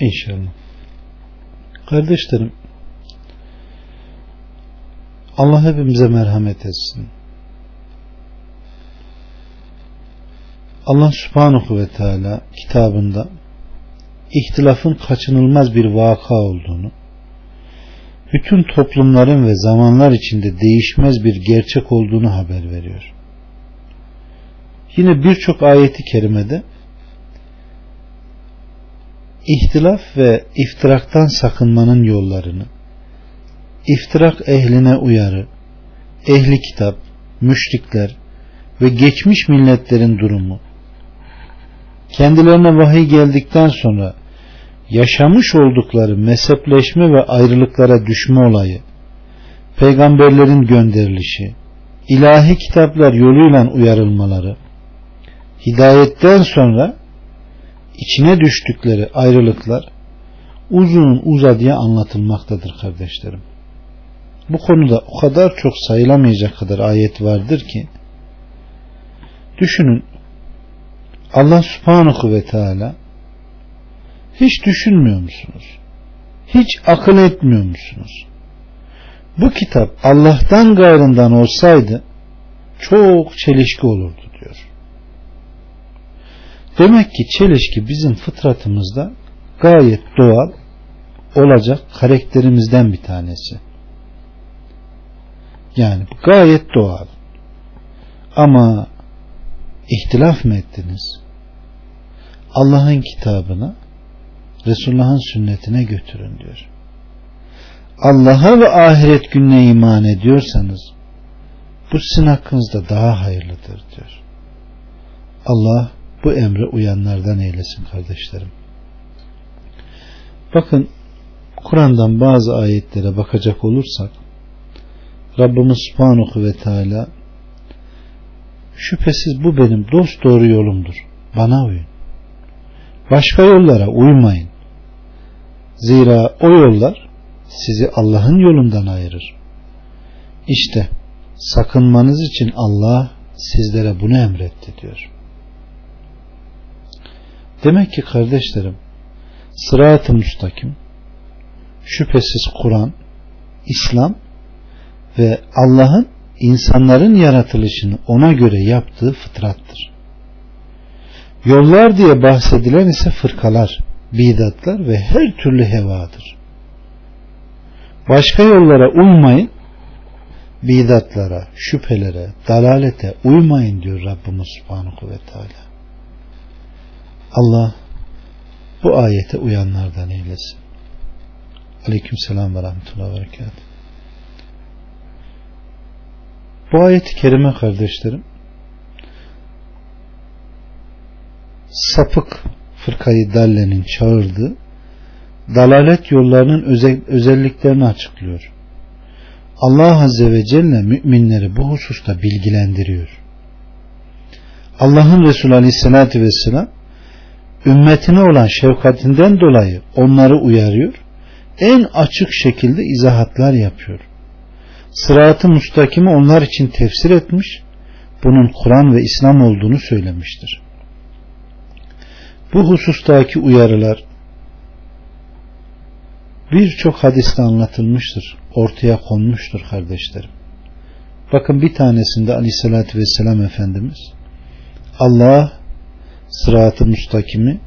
İnşallah. Kardeşlerim Allah hepimize merhamet etsin. Allah subhanahu ve teala kitabında ihtilafın kaçınılmaz bir vaka olduğunu, bütün toplumların ve zamanlar içinde değişmez bir gerçek olduğunu haber veriyor. Yine birçok ayeti kerimede ihtilaf ve iftiraktan sakınmanın yollarını, iftirak ehline uyarı, ehli kitap, müşrikler ve geçmiş milletlerin durumu, kendilerine vahiy geldikten sonra yaşamış oldukları mezhepleşme ve ayrılıklara düşme olayı, peygamberlerin gönderilişi, ilahi kitaplar yoluyla uyarılmaları, hidayetten sonra içine düştükleri ayrılıklar uzun uzadıya anlatılmaktadır kardeşlerim. Bu konuda o kadar çok sayılamayacak kadar ayet vardır ki düşünün Allah subhanahu ve teala hiç düşünmüyor musunuz? Hiç akıl etmiyor musunuz? Bu kitap Allah'tan gayrından olsaydı çok çelişki olurdu. Demek ki çelişki bizim fıtratımızda gayet doğal olacak karakterimizden bir tanesi. Yani gayet doğal. Ama ihtilaf mı ettiniz? Allah'ın kitabına Resulullah'ın sünnetine götürün diyor. Allah'a ve ahiret gününe iman ediyorsanız bu sizin hakkınızda daha hayırlıdır diyor. Allah bu emre uyanlardan eylesin kardeşlerim. Bakın Kur'an'dan bazı ayetlere bakacak olursak Rabbimiz Subhanahu ve Teala şüphesiz bu benim dost doğru yolumdur. Bana uyun. Başka yollara uymayın. Zira o yollar sizi Allah'ın yolundan ayırır. İşte sakınmanız için Allah sizlere bunu emretti diyor. Demek ki kardeşlerim sırat-ı müstakim şüphesiz Kur'an, İslam ve Allah'ın insanların yaratılışını ona göre yaptığı fıtrattır. Yollar diye bahsedilen ise fırkalar, bidatlar ve her türlü hevadır. Başka yollara uymayın, bidatlara, şüphelere, dalalete uymayın diyor Rabbimiz Subhanahu ve Teala. Allah bu ayete uyanlardan eylesin. Aleyküm selam ve rahmetullah ve berekat. Bu ayeti kerime kardeşlerim sapık fırkayı dallenin çağırdığı dalalet yollarının özelliklerini açıklıyor. Allah Azze ve Celle müminleri bu hususta bilgilendiriyor. Allah'ın Resulü Aleyhisselatü Vesselam ümmetine olan şefkatinden dolayı onları uyarıyor. En açık şekilde izahatlar yapıyor. Sıratı mustakimi onlar için tefsir etmiş. Bunun Kur'an ve İslam olduğunu söylemiştir. Bu husustaki uyarılar birçok hadiste anlatılmıştır. Ortaya konmuştur kardeşlerim. Bakın bir tanesinde aleyhissalatü vesselam Efendimiz Allah sıratı müstakimi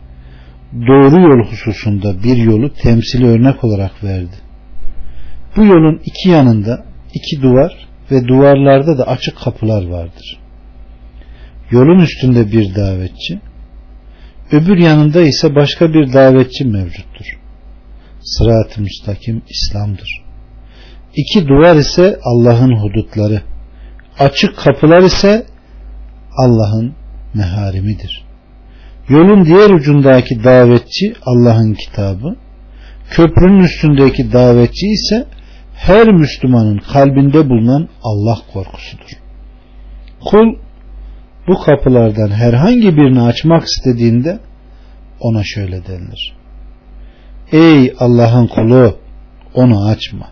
doğru yol hususunda bir yolu temsili örnek olarak verdi. Bu yolun iki yanında iki duvar ve duvarlarda da açık kapılar vardır. Yolun üstünde bir davetçi, öbür yanında ise başka bir davetçi mevcuttur. Sırat-ı müstakim İslam'dır. İki duvar ise Allah'ın hudutları, açık kapılar ise Allah'ın meharimidir. Yolun diğer ucundaki davetçi Allah'ın kitabı, köprünün üstündeki davetçi ise her Müslümanın kalbinde bulunan Allah korkusudur. Kul bu kapılardan herhangi birini açmak istediğinde ona şöyle denilir. Ey Allah'ın kulu onu açma.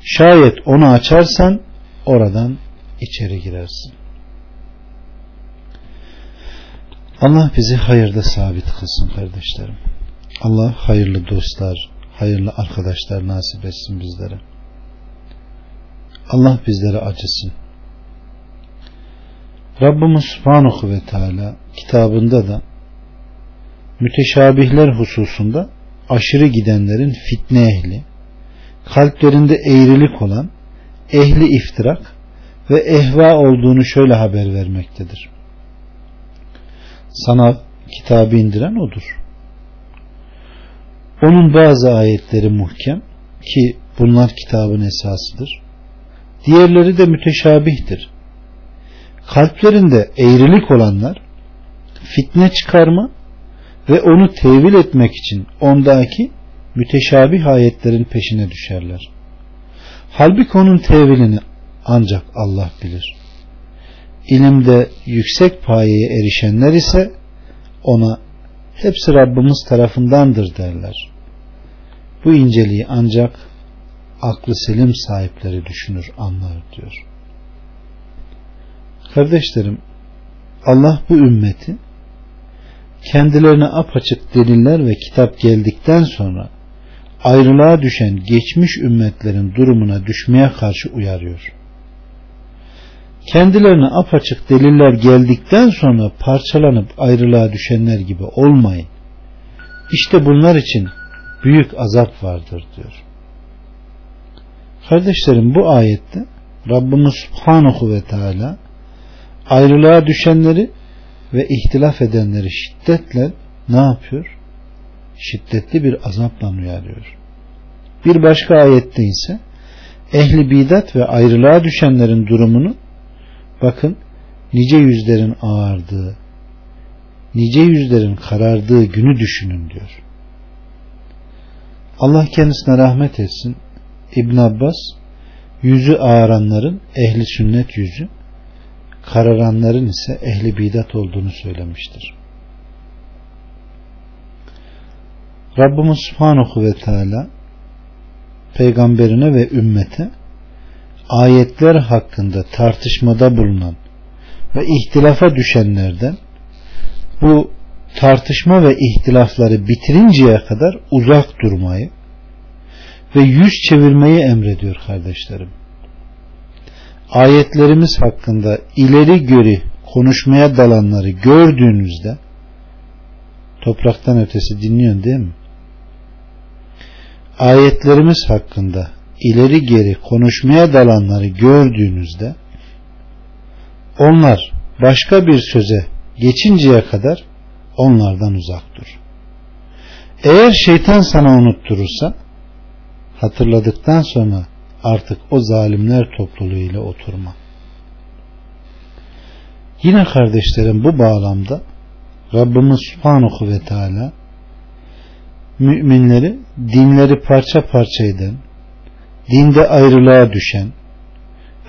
Şayet onu açarsan oradan içeri girersin. Allah bizi hayırda sabit kılsın kardeşlerim. Allah hayırlı dostlar, hayırlı arkadaşlar nasip etsin bizlere. Allah bizlere acısın. Rabbimiz Subhanahu ve Teala kitabında da müteşabihler hususunda aşırı gidenlerin fitne ehli, kalplerinde eğrilik olan ehli iftirak ve ehva olduğunu şöyle haber vermektedir. Sana kitabı indiren odur. Onun bazı ayetleri muhkem ki bunlar kitabın esasıdır. Diğerleri de müteşabihtir. Kalplerinde eğrilik olanlar fitne çıkarma ve onu tevil etmek için ondaki müteşabih ayetlerin peşine düşerler. Halbuki onun tevilini ancak Allah bilir. İlimde yüksek payeye erişenler ise ona hepsi Rabbimiz tarafındandır derler. Bu inceliği ancak aklı selim sahipleri düşünür anlar diyor. Kardeşlerim Allah bu ümmeti kendilerine apaçık deliller ve kitap geldikten sonra ayrılığa düşen geçmiş ümmetlerin durumuna düşmeye karşı uyarıyor. Kendilerine apaçık deliller geldikten sonra parçalanıp ayrılığa düşenler gibi olmayın. İşte bunlar için büyük azap vardır diyor. Kardeşlerim bu ayette Rabbimiz Subhanahu ve Teala ayrılığa düşenleri ve ihtilaf edenleri şiddetle ne yapıyor? Şiddetli bir azapla uyarıyor. Bir başka ayette ise ehli bidat ve ayrılığa düşenlerin durumunu bakın nice yüzlerin ağardığı, nice yüzlerin karardığı günü düşünün diyor. Allah kendisine rahmet etsin. İbn Abbas yüzü ağaranların ehli sünnet yüzü, kararanların ise ehli bidat olduğunu söylemiştir. Rabbimiz Subhanahu ve Teala peygamberine ve ümmete ayetler hakkında tartışmada bulunan ve ihtilafa düşenlerden bu tartışma ve ihtilafları bitirinceye kadar uzak durmayı ve yüz çevirmeyi emrediyor kardeşlerim. Ayetlerimiz hakkında ileri göri konuşmaya dalanları gördüğünüzde topraktan ötesi dinliyorsun değil mi? Ayetlerimiz hakkında ileri geri konuşmaya dalanları gördüğünüzde onlar başka bir söze geçinceye kadar onlardan uzak dur. Eğer şeytan sana unutturursa hatırladıktan sonra artık o zalimler topluluğu ile oturma. Yine kardeşlerim bu bağlamda Rabbimiz Subhanahu ve Teala müminleri dinleri parça parça eden, dinde ayrılığa düşen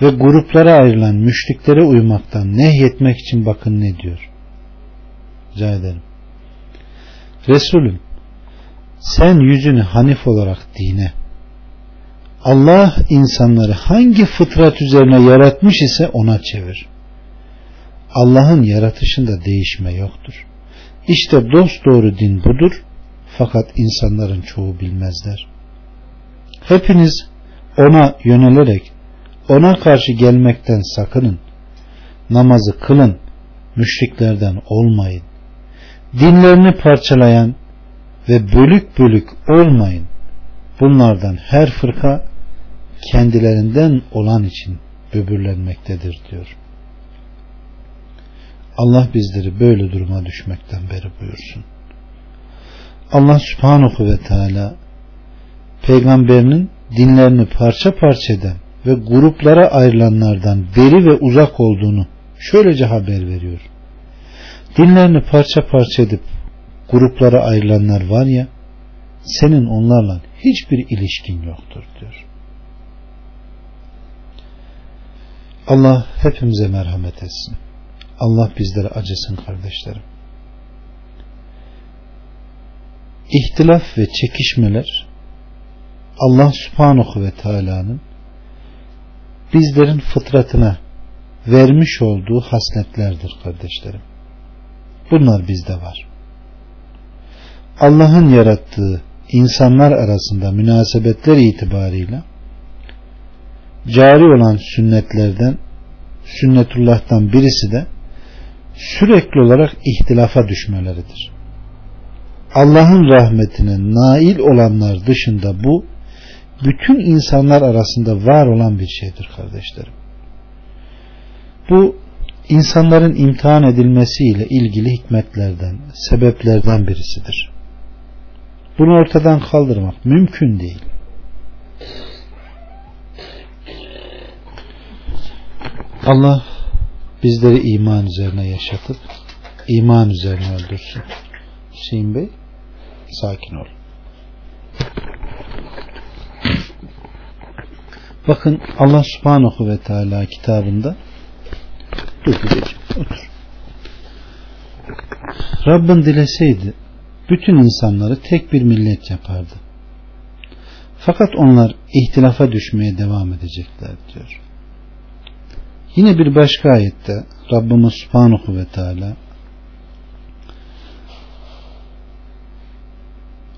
ve gruplara ayrılan müşriklere uymaktan nehyetmek için bakın ne diyor. Rica ederim. Resulüm sen yüzünü hanif olarak dine Allah insanları hangi fıtrat üzerine yaratmış ise ona çevir. Allah'ın yaratışında değişme yoktur. İşte dost doğru din budur fakat insanların çoğu bilmezler. Hepiniz ona yönelerek ona karşı gelmekten sakının. Namazı kılın, müşriklerden olmayın dinlerini parçalayan ve bölük bölük olmayın. Bunlardan her fırka kendilerinden olan için böbürlenmektedir diyor. Allah bizleri böyle duruma düşmekten beri buyursun. Allah subhanahu ve teala peygamberinin dinlerini parça parça eden ve gruplara ayrılanlardan beri ve uzak olduğunu şöylece haber veriyor dinlerini parça parça edip gruplara ayrılanlar var ya senin onlarla hiçbir ilişkin yoktur diyor. Allah hepimize merhamet etsin. Allah bizlere acısın kardeşlerim. İhtilaf ve çekişmeler Allah subhanahu ve teala'nın bizlerin fıtratına vermiş olduğu hasletlerdir kardeşlerim. Bunlar bizde var. Allah'ın yarattığı insanlar arasında münasebetler itibarıyla cari olan sünnetlerden sünnetullah'tan birisi de sürekli olarak ihtilafa düşmeleridir. Allah'ın rahmetine nail olanlar dışında bu bütün insanlar arasında var olan bir şeydir kardeşlerim. Bu insanların imtihan edilmesiyle ilgili hikmetlerden, sebeplerden birisidir. Bunu ortadan kaldırmak mümkün değil. Allah bizleri iman üzerine yaşatıp iman üzerine öldürsün. Hüseyin Bey sakin ol. Bakın Allah subhanahu ve teala kitabında dur otur. Rabbin dileseydi bütün insanları tek bir millet yapardı. Fakat onlar ihtilafa düşmeye devam edecekler diyor. Yine bir başka ayette Rabbimiz Subhanahu ve Teala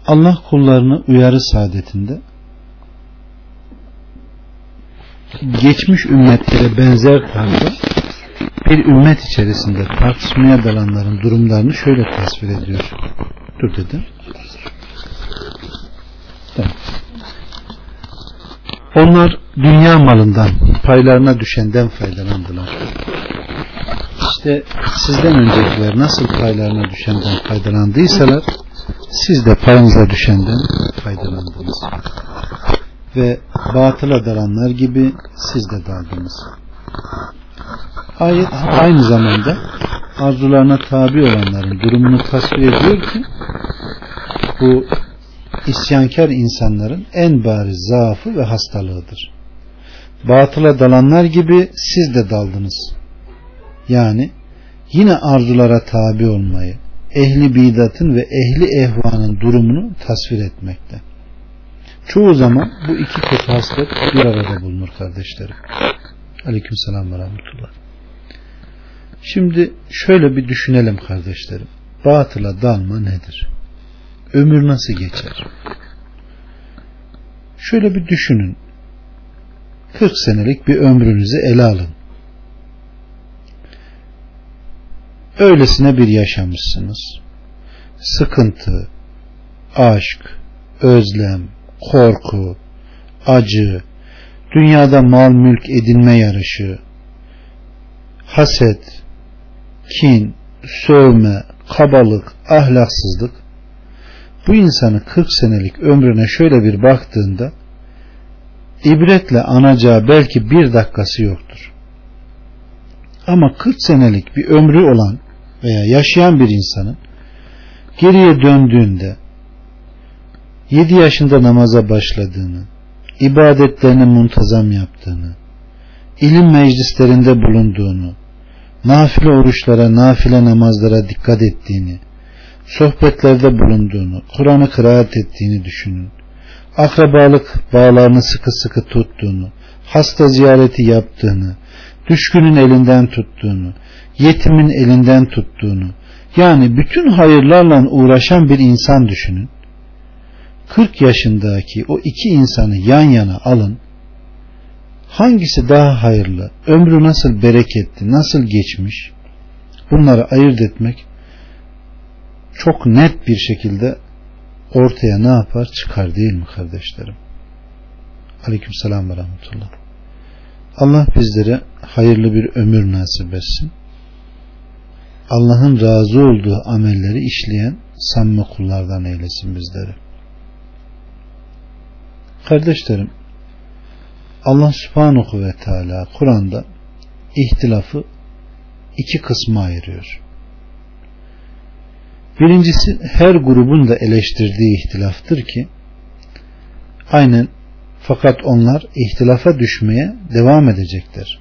Allah kullarını uyarı saadetinde geçmiş ümmetlere benzer tarzda bir ümmet içerisinde tartışmaya dalanların durumlarını şöyle tasvir ediyor. Dur dedim. Tamam. Onlar dünya malından paylarına düşenden faydalandılar. İşte sizden öncekiler nasıl paylarına düşenden faydalandıysalar siz de payınıza düşenden faydalandınız. Ve batıla dalanlar gibi siz de daldınız. Ayet aynı zamanda arzularına tabi olanların durumunu tasvir ediyor ki bu isyankar insanların en bariz zaafı ve hastalığıdır. Batıla dalanlar gibi siz de daldınız. Yani yine arzulara tabi olmayı, ehli bidatın ve ehli ehvanın durumunu tasvir etmekte. Çoğu zaman bu iki kötü haslet bir arada bulunur kardeşlerim. Aleyküm selam ve rahmetullah. Şimdi şöyle bir düşünelim kardeşlerim. Batıla dalma nedir? Ömür nasıl geçer? Şöyle bir düşünün. 40 senelik bir ömrünüzü ele alın. Öylesine bir yaşamışsınız. Sıkıntı, aşk, özlem, korku, acı, dünyada mal mülk edinme yarışı, haset, kin, sövme, kabalık, ahlaksızlık bu insanı 40 senelik ömrüne şöyle bir baktığında ibretle anacağı belki bir dakikası yoktur. Ama 40 senelik bir ömrü olan veya yaşayan bir insanın geriye döndüğünde 7 yaşında namaza başladığını, ibadetlerini muntazam yaptığını, ilim meclislerinde bulunduğunu, nafile oruçlara, nafile namazlara dikkat ettiğini, sohbetlerde bulunduğunu, Kur'an'ı kıraat ettiğini düşünün. Akrabalık bağlarını sıkı sıkı tuttuğunu, hasta ziyareti yaptığını, düşkünün elinden tuttuğunu, yetimin elinden tuttuğunu, yani bütün hayırlarla uğraşan bir insan düşünün. 40 yaşındaki o iki insanı yan yana alın. Hangisi daha hayırlı, ömrü nasıl bereketli, nasıl geçmiş? Bunları ayırt etmek çok net bir şekilde ortaya ne yapar? Çıkar değil mi kardeşlerim? Aleyküm selam ve rahmetullah. Allah bizlere hayırlı bir ömür nasip etsin. Allah'ın razı olduğu amelleri işleyen samimi kullardan eylesin bizleri. Kardeşlerim, Allah subhanahu ve teala Kur'an'da ihtilafı iki kısma ayırıyor. Birincisi her grubun da eleştirdiği ihtilaftır ki aynen fakat onlar ihtilafa düşmeye devam edecekler.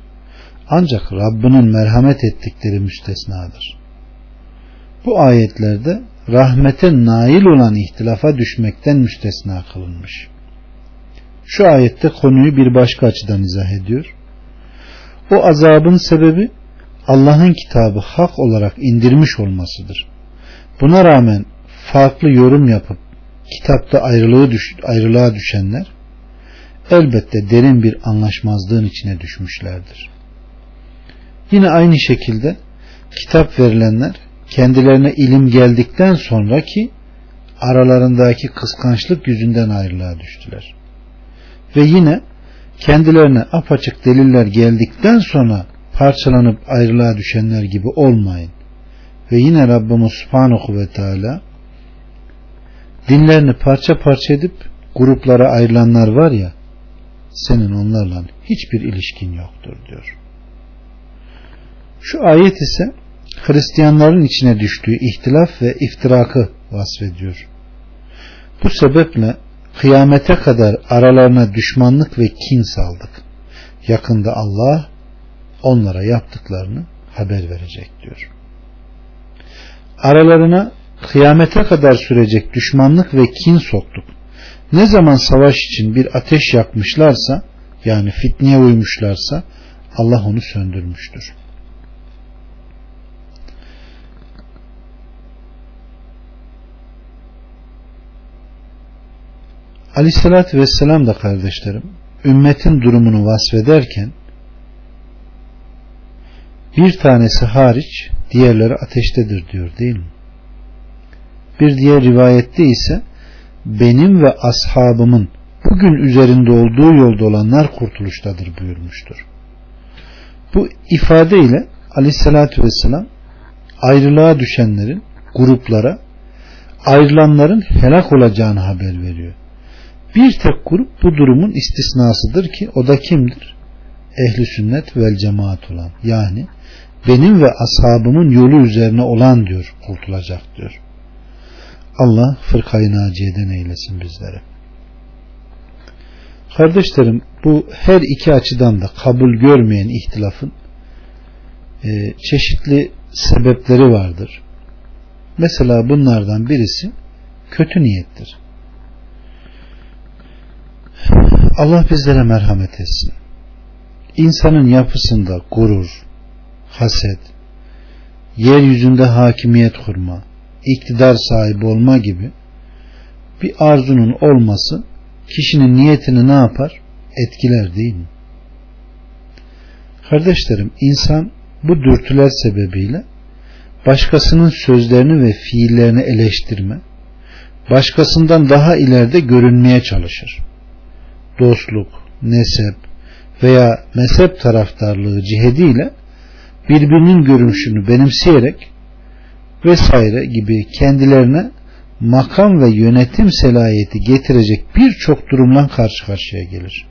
Ancak Rabbinin merhamet ettikleri müstesnadır. Bu ayetlerde rahmete nail olan ihtilafa düşmekten müstesna kılınmış. Şu ayette konuyu bir başka açıdan izah ediyor. O azabın sebebi Allah'ın kitabı hak olarak indirmiş olmasıdır. Buna rağmen farklı yorum yapıp kitapta ayrılığı düş, ayrılığa düşenler elbette derin bir anlaşmazlığın içine düşmüşlerdir. Yine aynı şekilde kitap verilenler kendilerine ilim geldikten sonraki aralarındaki kıskançlık yüzünden ayrılığa düştüler. Ve yine kendilerine apaçık deliller geldikten sonra parçalanıp ayrılığa düşenler gibi olmayın. Ve yine Rabbimiz Subhanahu ve Teala dinlerini parça parça edip gruplara ayrılanlar var ya senin onlarla hiçbir ilişkin yoktur diyor. Şu ayet ise Hristiyanların içine düştüğü ihtilaf ve iftirakı vasfediyor. Bu sebeple kıyamete kadar aralarına düşmanlık ve kin saldık. Yakında Allah onlara yaptıklarını haber verecek diyor. Aralarına kıyamete kadar sürecek düşmanlık ve kin soktuk. Ne zaman savaş için bir ateş yakmışlarsa yani fitneye uymuşlarsa Allah onu söndürmüştür. Aleyhissalatü Vesselam da kardeşlerim ümmetin durumunu vasfederken bir tanesi hariç diğerleri ateştedir diyor değil mi? Bir diğer rivayette ise benim ve ashabımın bugün üzerinde olduğu yolda olanlar kurtuluştadır buyurmuştur. Bu ifade ile aleyhissalatü vesselam ayrılığa düşenlerin gruplara ayrılanların helak olacağını haber veriyor. Bir tek grup bu durumun istisnasıdır ki o da kimdir? Ehli sünnet vel cemaat olan yani benim ve ashabımın yolu üzerine olan diyor kurtulacak diyor. Allah fırkayı naciyeden eylesin bizlere. Kardeşlerim bu her iki açıdan da kabul görmeyen ihtilafın e, çeşitli sebepleri vardır. Mesela bunlardan birisi kötü niyettir. Allah bizlere merhamet etsin. İnsanın yapısında gurur, haset, yeryüzünde hakimiyet kurma, iktidar sahibi olma gibi bir arzunun olması kişinin niyetini ne yapar? Etkiler değil mi? Kardeşlerim insan bu dürtüler sebebiyle başkasının sözlerini ve fiillerini eleştirme, başkasından daha ileride görünmeye çalışır. Dostluk, nesep veya mezhep taraftarlığı cihediyle birbirinin görünüşünü benimseyerek vesaire gibi kendilerine makam ve yönetim selayeti getirecek birçok durumla karşı karşıya gelir.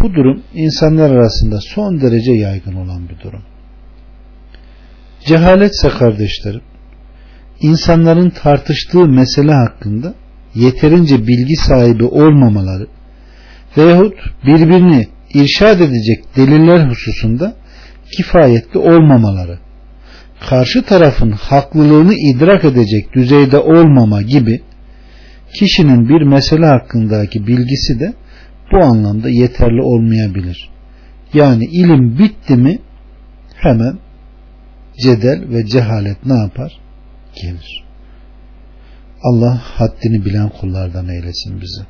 Bu durum insanlar arasında son derece yaygın olan bir durum. Cehaletse kardeşlerim, insanların tartıştığı mesele hakkında yeterince bilgi sahibi olmamaları veyahut birbirini irşad edecek deliller hususunda kifayetli olmamaları, karşı tarafın haklılığını idrak edecek düzeyde olmama gibi kişinin bir mesele hakkındaki bilgisi de bu anlamda yeterli olmayabilir. Yani ilim bitti mi hemen cedel ve cehalet ne yapar? Gelir. Allah haddini bilen kullardan eylesin bizi.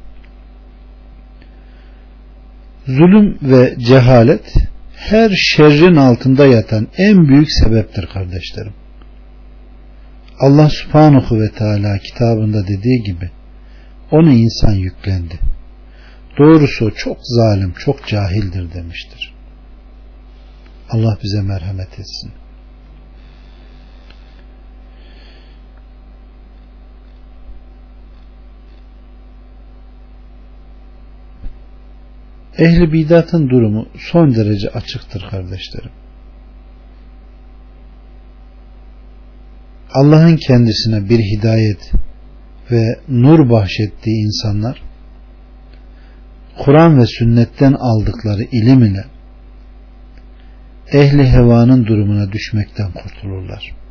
Zulüm ve cehalet her şerrin altında yatan en büyük sebeptir kardeşlerim. Allah subhanahu ve teala kitabında dediği gibi onu insan yüklendi. Doğrusu çok zalim, çok cahildir demiştir. Allah bize merhamet etsin. Ehli bidatın durumu son derece açıktır kardeşlerim. Allah'ın kendisine bir hidayet ve nur bahşettiği insanlar Kur'an ve sünnetten aldıkları ilim ile ehli hevanın durumuna düşmekten kurtulurlar.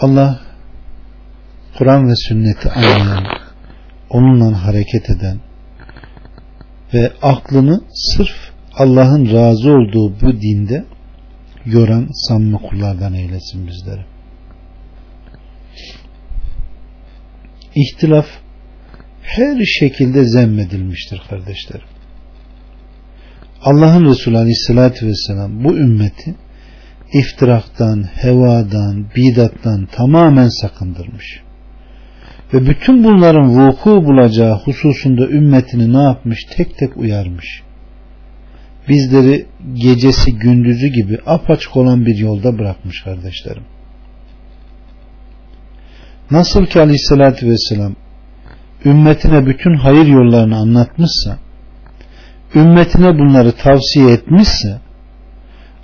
Allah Kur'an ve sünneti anlayan, onunla hareket eden, ve aklını sırf Allah'ın razı olduğu bu dinde yoran samimi kullardan eylesin bizleri. İhtilaf her şekilde zemmedilmiştir kardeşlerim. Allah'ın Resulü Aleyhisselatü Vesselam bu ümmeti iftiraktan, hevadan, bidattan tamamen sakındırmış. Ve bütün bunların vuku bulacağı hususunda ümmetini ne yapmış? Tek tek uyarmış. Bizleri gecesi gündüzü gibi apaçık olan bir yolda bırakmış kardeşlerim. Nasıl ki aleyhissalatü vesselam ümmetine bütün hayır yollarını anlatmışsa, ümmetine bunları tavsiye etmişse,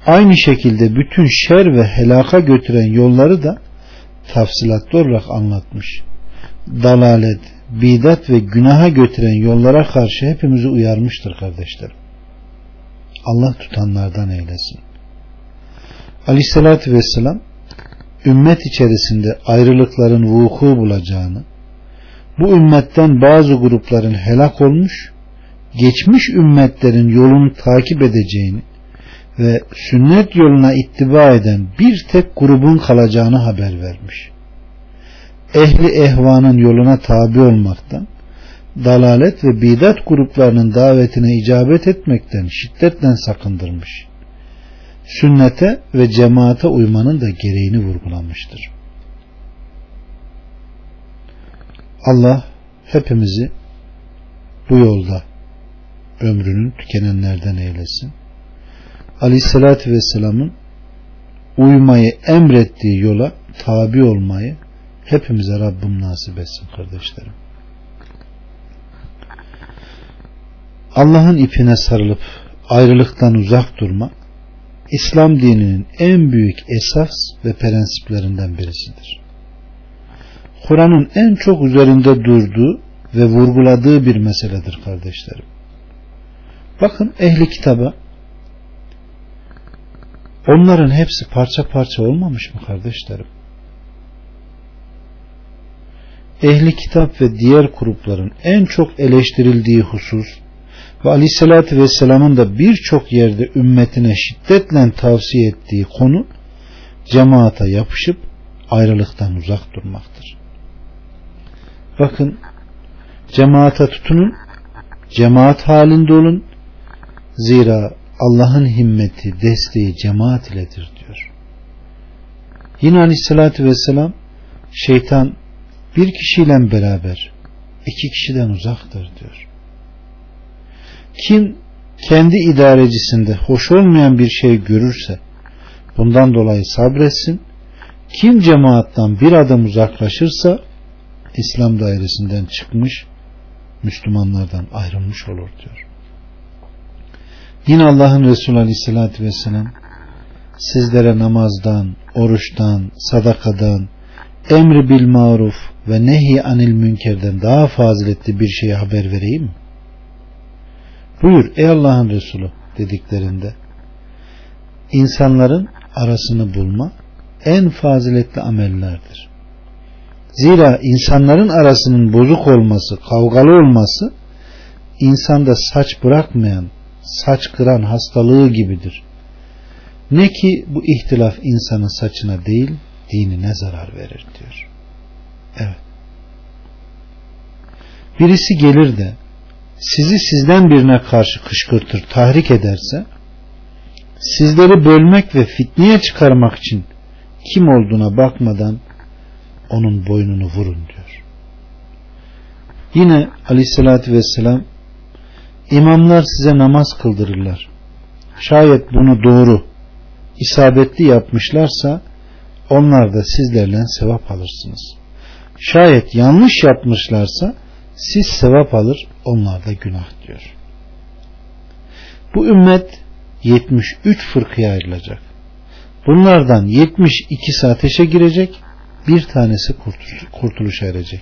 aynı şekilde bütün şer ve helaka götüren yolları da tafsilatlı olarak anlatmış. Dalalet, bidat ve günaha götüren yollara karşı hepimizi uyarmıştır kardeşlerim. Allah tutanlardan eylesin. Aleyhissalatü vesselam ümmet içerisinde ayrılıkların vuku bulacağını, bu ümmetten bazı grupların helak olmuş, geçmiş ümmetlerin yolunu takip edeceğini ve sünnet yoluna ittiba eden bir tek grubun kalacağını haber vermiş. Ehli ehvanın yoluna tabi olmaktan, dalalet ve bidat gruplarının davetine icabet etmekten şiddetle sakındırmış. Sünnete ve cemaate uymanın da gereğini vurgulamıştır. Allah hepimizi bu yolda ömrünün tükenenlerden eylesin. Aleyhissalatü Vesselam'ın uymayı emrettiği yola tabi olmayı hepimize Rabbim nasip etsin kardeşlerim. Allah'ın ipine sarılıp ayrılıktan uzak durma İslam dininin en büyük esas ve prensiplerinden birisidir. Kur'an'ın en çok üzerinde durduğu ve vurguladığı bir meseledir kardeşlerim. Bakın ehli kitaba onların hepsi parça parça olmamış mı kardeşlerim? Ehli kitap ve diğer grupların en çok eleştirildiği husus ve aleyhissalatü vesselamın da birçok yerde ümmetine şiddetle tavsiye ettiği konu cemaata yapışıp ayrılıktan uzak durmaktır. Bakın cemaate tutunun, cemaat halinde olun. Zira Allah'ın himmeti, desteği cemaat iledir diyor. Yine aleyhissalatü vesselam şeytan bir kişiyle beraber iki kişiden uzaktır diyor. Kim kendi idarecisinde hoş olmayan bir şey görürse bundan dolayı sabretsin. Kim cemaattan bir adım uzaklaşırsa İslam dairesinden çıkmış Müslümanlardan ayrılmış olur diyor. Yine Allah'ın Resulü Aleyhisselatü Vesselam sizlere namazdan, oruçtan, sadakadan, emri bil maruf ve nehi anil münkerden daha faziletli bir şeye haber vereyim? Buyur ey Allah'ın Resulü dediklerinde insanların arasını bulma en faziletli amellerdir. Zira insanların arasının bozuk olması, kavgalı olması insanda saç bırakmayan, saç kıran hastalığı gibidir. Ne ki bu ihtilaf insanın saçına değil, dinine zarar verir diyor. Evet. Birisi gelir de sizi sizden birine karşı kışkırtır, tahrik ederse sizleri bölmek ve fitneye çıkarmak için kim olduğuna bakmadan onun boynunu vurun diyor. Yine aleyhissalatü vesselam imamlar size namaz kıldırırlar. Şayet bunu doğru, isabetli yapmışlarsa onlar da sizlerle sevap alırsınız. Şayet yanlış yapmışlarsa siz sevap alır onlar da günah diyor. Bu ümmet 73 fırkıya ayrılacak. Bunlardan 72'si ateşe girecek, bir tanesi kurtuluş, kurtuluşa erecek.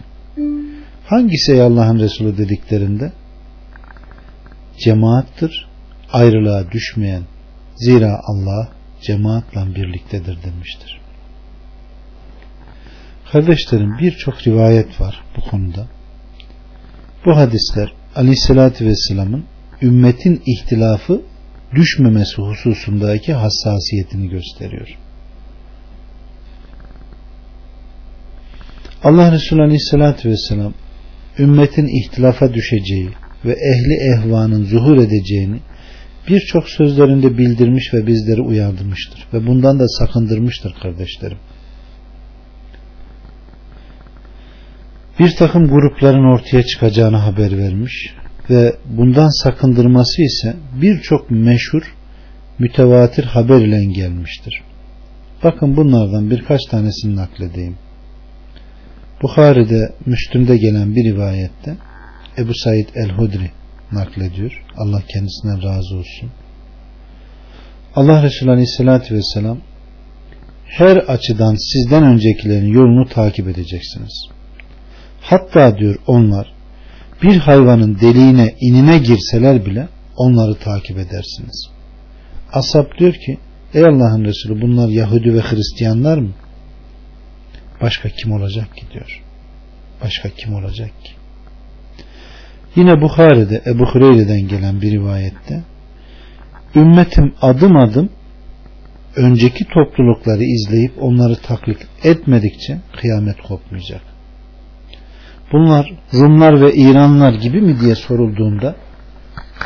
Hangisi Allah'ın Resulü dediklerinde? Cemaattır, ayrılığa düşmeyen. Zira Allah cemaatla birliktedir demiştir. Kardeşlerim birçok rivayet var bu konuda. Bu hadisler Aleyhisselatü Vesselam'ın ümmetin ihtilafı düşmemesi hususundaki hassasiyetini gösteriyor. Allah Resulü Aleyhisselatü Vesselam ümmetin ihtilafa düşeceği ve ehli ehvanın zuhur edeceğini birçok sözlerinde bildirmiş ve bizleri uyarmıştır ve bundan da sakındırmıştır kardeşlerim. Bir takım grupların ortaya çıkacağını haber vermiş ve bundan sakındırması ise birçok meşhur mütevatir haber ile gelmiştir. Bakın bunlardan birkaç tanesini nakledeyim. Bukhari'de, Müslüm'de gelen bir rivayette Ebu Said el-Hudri naklediyor. Allah kendisinden razı olsun. Allah Resulü Aleyhisselatü Vesselam her açıdan sizden öncekilerin yolunu takip edeceksiniz. Hatta diyor onlar bir hayvanın deliğine inine girseler bile onları takip edersiniz. Asap diyor ki ey Allah'ın Resulü bunlar Yahudi ve Hristiyanlar mı? Başka kim olacak ki diyor. Başka kim olacak ki? Yine Bukhari'de Ebu Hureyre'den gelen bir rivayette ümmetim adım adım önceki toplulukları izleyip onları taklit etmedikçe kıyamet kopmayacak. Bunlar Rumlar ve İranlar gibi mi diye sorulduğunda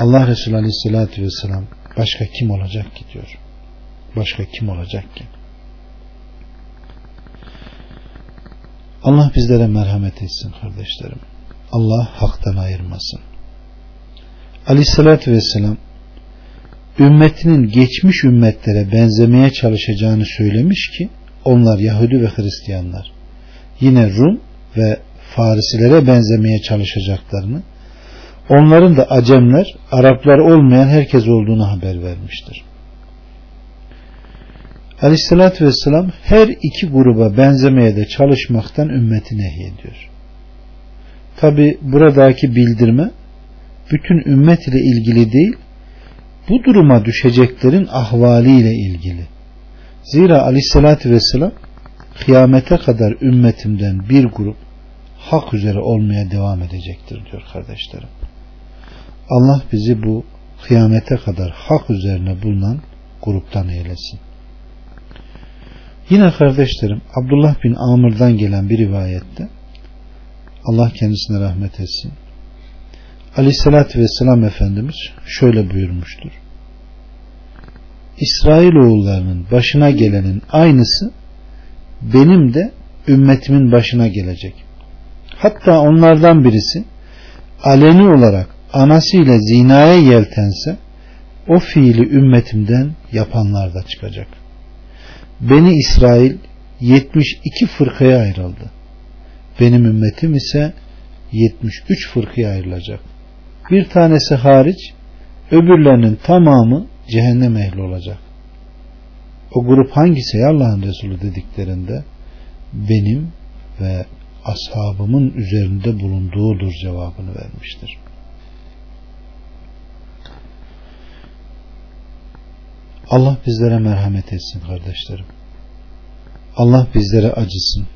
Allah Resulü Aleyhisselatü Vesselam başka kim olacak ki diyor. Başka kim olacak ki? Allah bizlere merhamet etsin kardeşlerim. Allah haktan ayırmasın. Aleyhissalatü vesselam ümmetinin geçmiş ümmetlere benzemeye çalışacağını söylemiş ki onlar Yahudi ve Hristiyanlar. Yine Rum ve Farisilere benzemeye çalışacaklarını onların da Acemler, Araplar olmayan herkes olduğunu haber vermiştir. Aleyhissalatü vesselam her iki gruba benzemeye de çalışmaktan ümmeti nehyediyor. Tabi buradaki bildirme bütün ümmet ile ilgili değil, bu duruma düşeceklerin ahvaliyle ilgili. Zira aleyhissalatü vesselam kıyamete kadar ümmetimden bir grup hak üzere olmaya devam edecektir diyor kardeşlerim. Allah bizi bu kıyamete kadar hak üzerine bulunan gruptan eylesin. Yine kardeşlerim Abdullah bin Amr'dan gelen bir rivayette Allah kendisine rahmet etsin. Aleyhissalatü vesselam Efendimiz şöyle buyurmuştur. İsrailoğullarının başına gelenin aynısı benim de ümmetimin başına gelecek. Hatta onlardan birisi aleni olarak anasıyla zinaya yeltense o fiili ümmetimden yapanlar da çıkacak. Beni İsrail 72 fırkaya ayrıldı. Benim ümmetim ise 73 fırkaya ayrılacak. Bir tanesi hariç öbürlerinin tamamı cehennem ehli olacak. O grup hangisi Allah'ın Resulü dediklerinde benim ve ashabımın üzerinde bulunduğudur cevabını vermiştir. Allah bizlere merhamet etsin kardeşlerim. Allah bizlere acısın.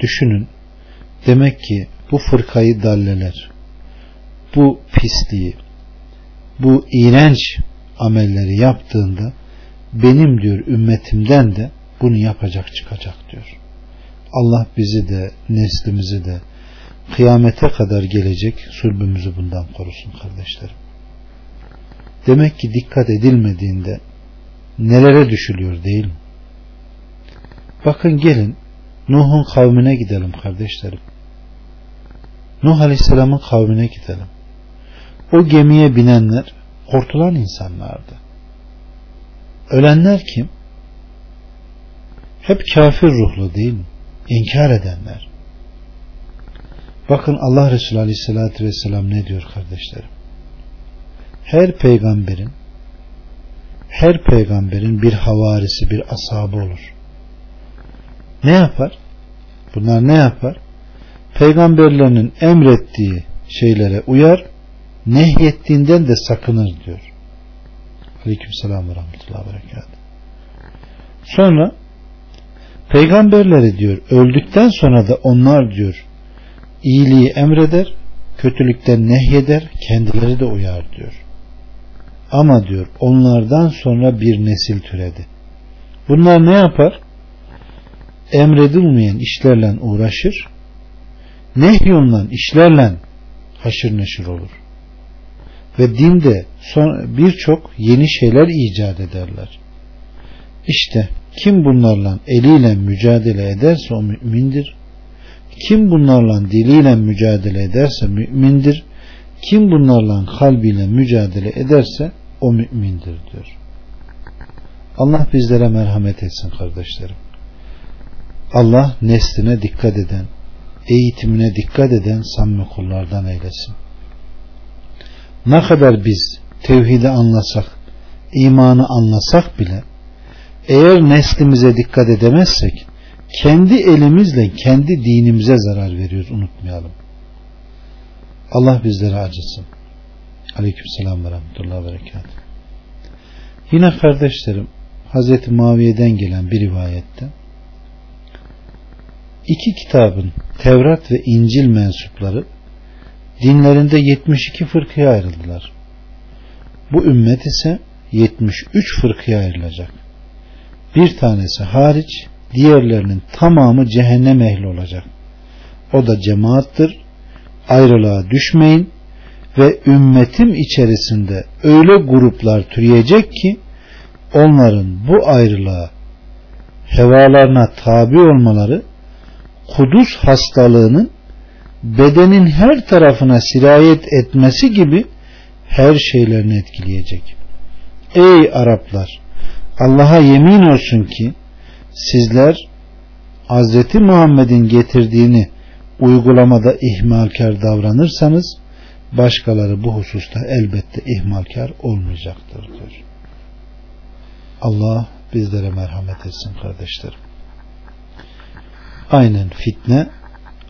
Düşünün. Demek ki bu fırkayı dalleler, bu pisliği, bu iğrenç amelleri yaptığında benim diyor ümmetimden de bunu yapacak çıkacak diyor. Allah bizi de neslimizi de kıyamete kadar gelecek sulbümüzü bundan korusun kardeşlerim. Demek ki dikkat edilmediğinde nelere düşülüyor değil mi? Bakın gelin Nuh'un kavmine gidelim kardeşlerim. Nuh Aleyhisselam'ın kavmine gidelim. O gemiye binenler kurtulan insanlardı. Ölenler kim? Hep kafir ruhlu değil mi? İnkar edenler. Bakın Allah Resulü Aleyhisselatü Vesselam ne diyor kardeşlerim? Her peygamberin her peygamberin bir havarisi, bir ashabı olur. Ne yapar? Bunlar ne yapar? Peygamberlerinin emrettiği şeylere uyar, nehyettiğinden de sakınır diyor. Aleyküm selam ve rahmetullahi ve Sonra peygamberleri diyor öldükten sonra da onlar diyor iyiliği emreder, kötülükten nehyeder, kendileri de uyar diyor. Ama diyor onlardan sonra bir nesil türedi. Bunlar ne yapar? Emredilmeyen işlerle uğraşır, nehyolunan işlerle haşır neşir olur. Ve dinde birçok yeni şeyler icat ederler. İşte kim bunlarla eliyle mücadele ederse o mümindir. Kim bunlarla diliyle mücadele ederse mümindir. Kim bunlarla kalbiyle mücadele ederse o mümindir diyor. Allah bizlere merhamet etsin kardeşlerim. Allah nesline dikkat eden, eğitimine dikkat eden samimi kullardan eylesin. Ne kadar biz tevhidi anlasak, imanı anlasak bile eğer neslimize dikkat edemezsek kendi elimizle kendi dinimize zarar veriyoruz unutmayalım. Allah bizlere acısın. Aleyküm selam ve rahmetullahi ve. Yine kardeşlerim Hazreti Muaviye'den gelen bir rivayette iki kitabın Tevrat ve İncil mensupları dinlerinde 72 fırkaya ayrıldılar. Bu ümmet ise 73 fırkaya ayrılacak. Bir tanesi hariç diğerlerinin tamamı cehennem ehli olacak. O da cemaattır. Ayrılığa düşmeyin ve ümmetim içerisinde öyle gruplar türeyecek ki onların bu ayrılığa hevalarına tabi olmaları kuduz hastalığının bedenin her tarafına sirayet etmesi gibi her şeylerini etkileyecek. Ey Araplar! Allah'a yemin olsun ki sizler Hz. Muhammed'in getirdiğini uygulamada ihmalkar davranırsanız başkaları bu hususta elbette ihmalkar olmayacaktır diyor. Allah bizlere merhamet etsin kardeşlerim. Aynen fitne,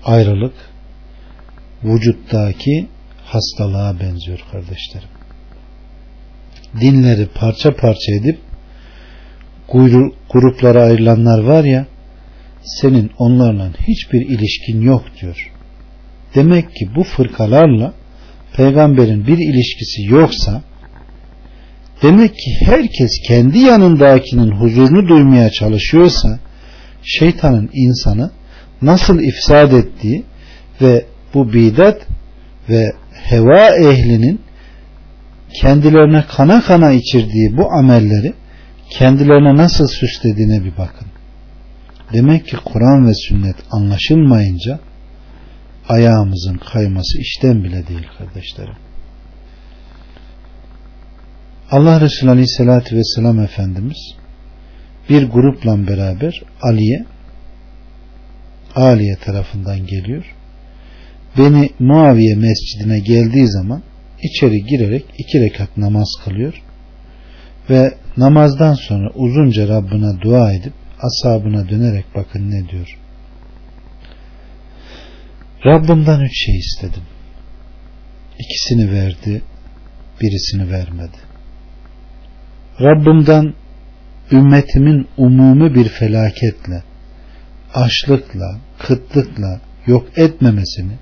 ayrılık, vücuttaki hastalığa benziyor kardeşlerim. Dinleri parça parça edip gruplara ayrılanlar var ya senin onlarla hiçbir ilişkin yok diyor. Demek ki bu fırkalarla peygamberin bir ilişkisi yoksa demek ki herkes kendi yanındakinin huzurunu duymaya çalışıyorsa şeytanın insanı nasıl ifsad ettiği ve bu bidat ve heva ehlinin kendilerine kana kana içirdiği bu amelleri kendilerine nasıl süslediğine bir bakın. Demek ki Kur'an ve sünnet anlaşılmayınca ayağımızın kayması işten bile değil kardeşlerim. Allah Resulü Aleyhisselatü Vesselam Efendimiz bir grupla beraber Ali'ye Aliye tarafından geliyor. Beni Muaviye mescidine geldiği zaman içeri girerek iki rekat namaz kılıyor ve namazdan sonra uzunca Rabbine dua edip asabına dönerek bakın ne diyor. Rabbimden üç şey istedim. İkisini verdi, birisini vermedi. Rabbimden ümmetimin umumi bir felaketle, açlıkla, kıtlıkla yok etmemesini,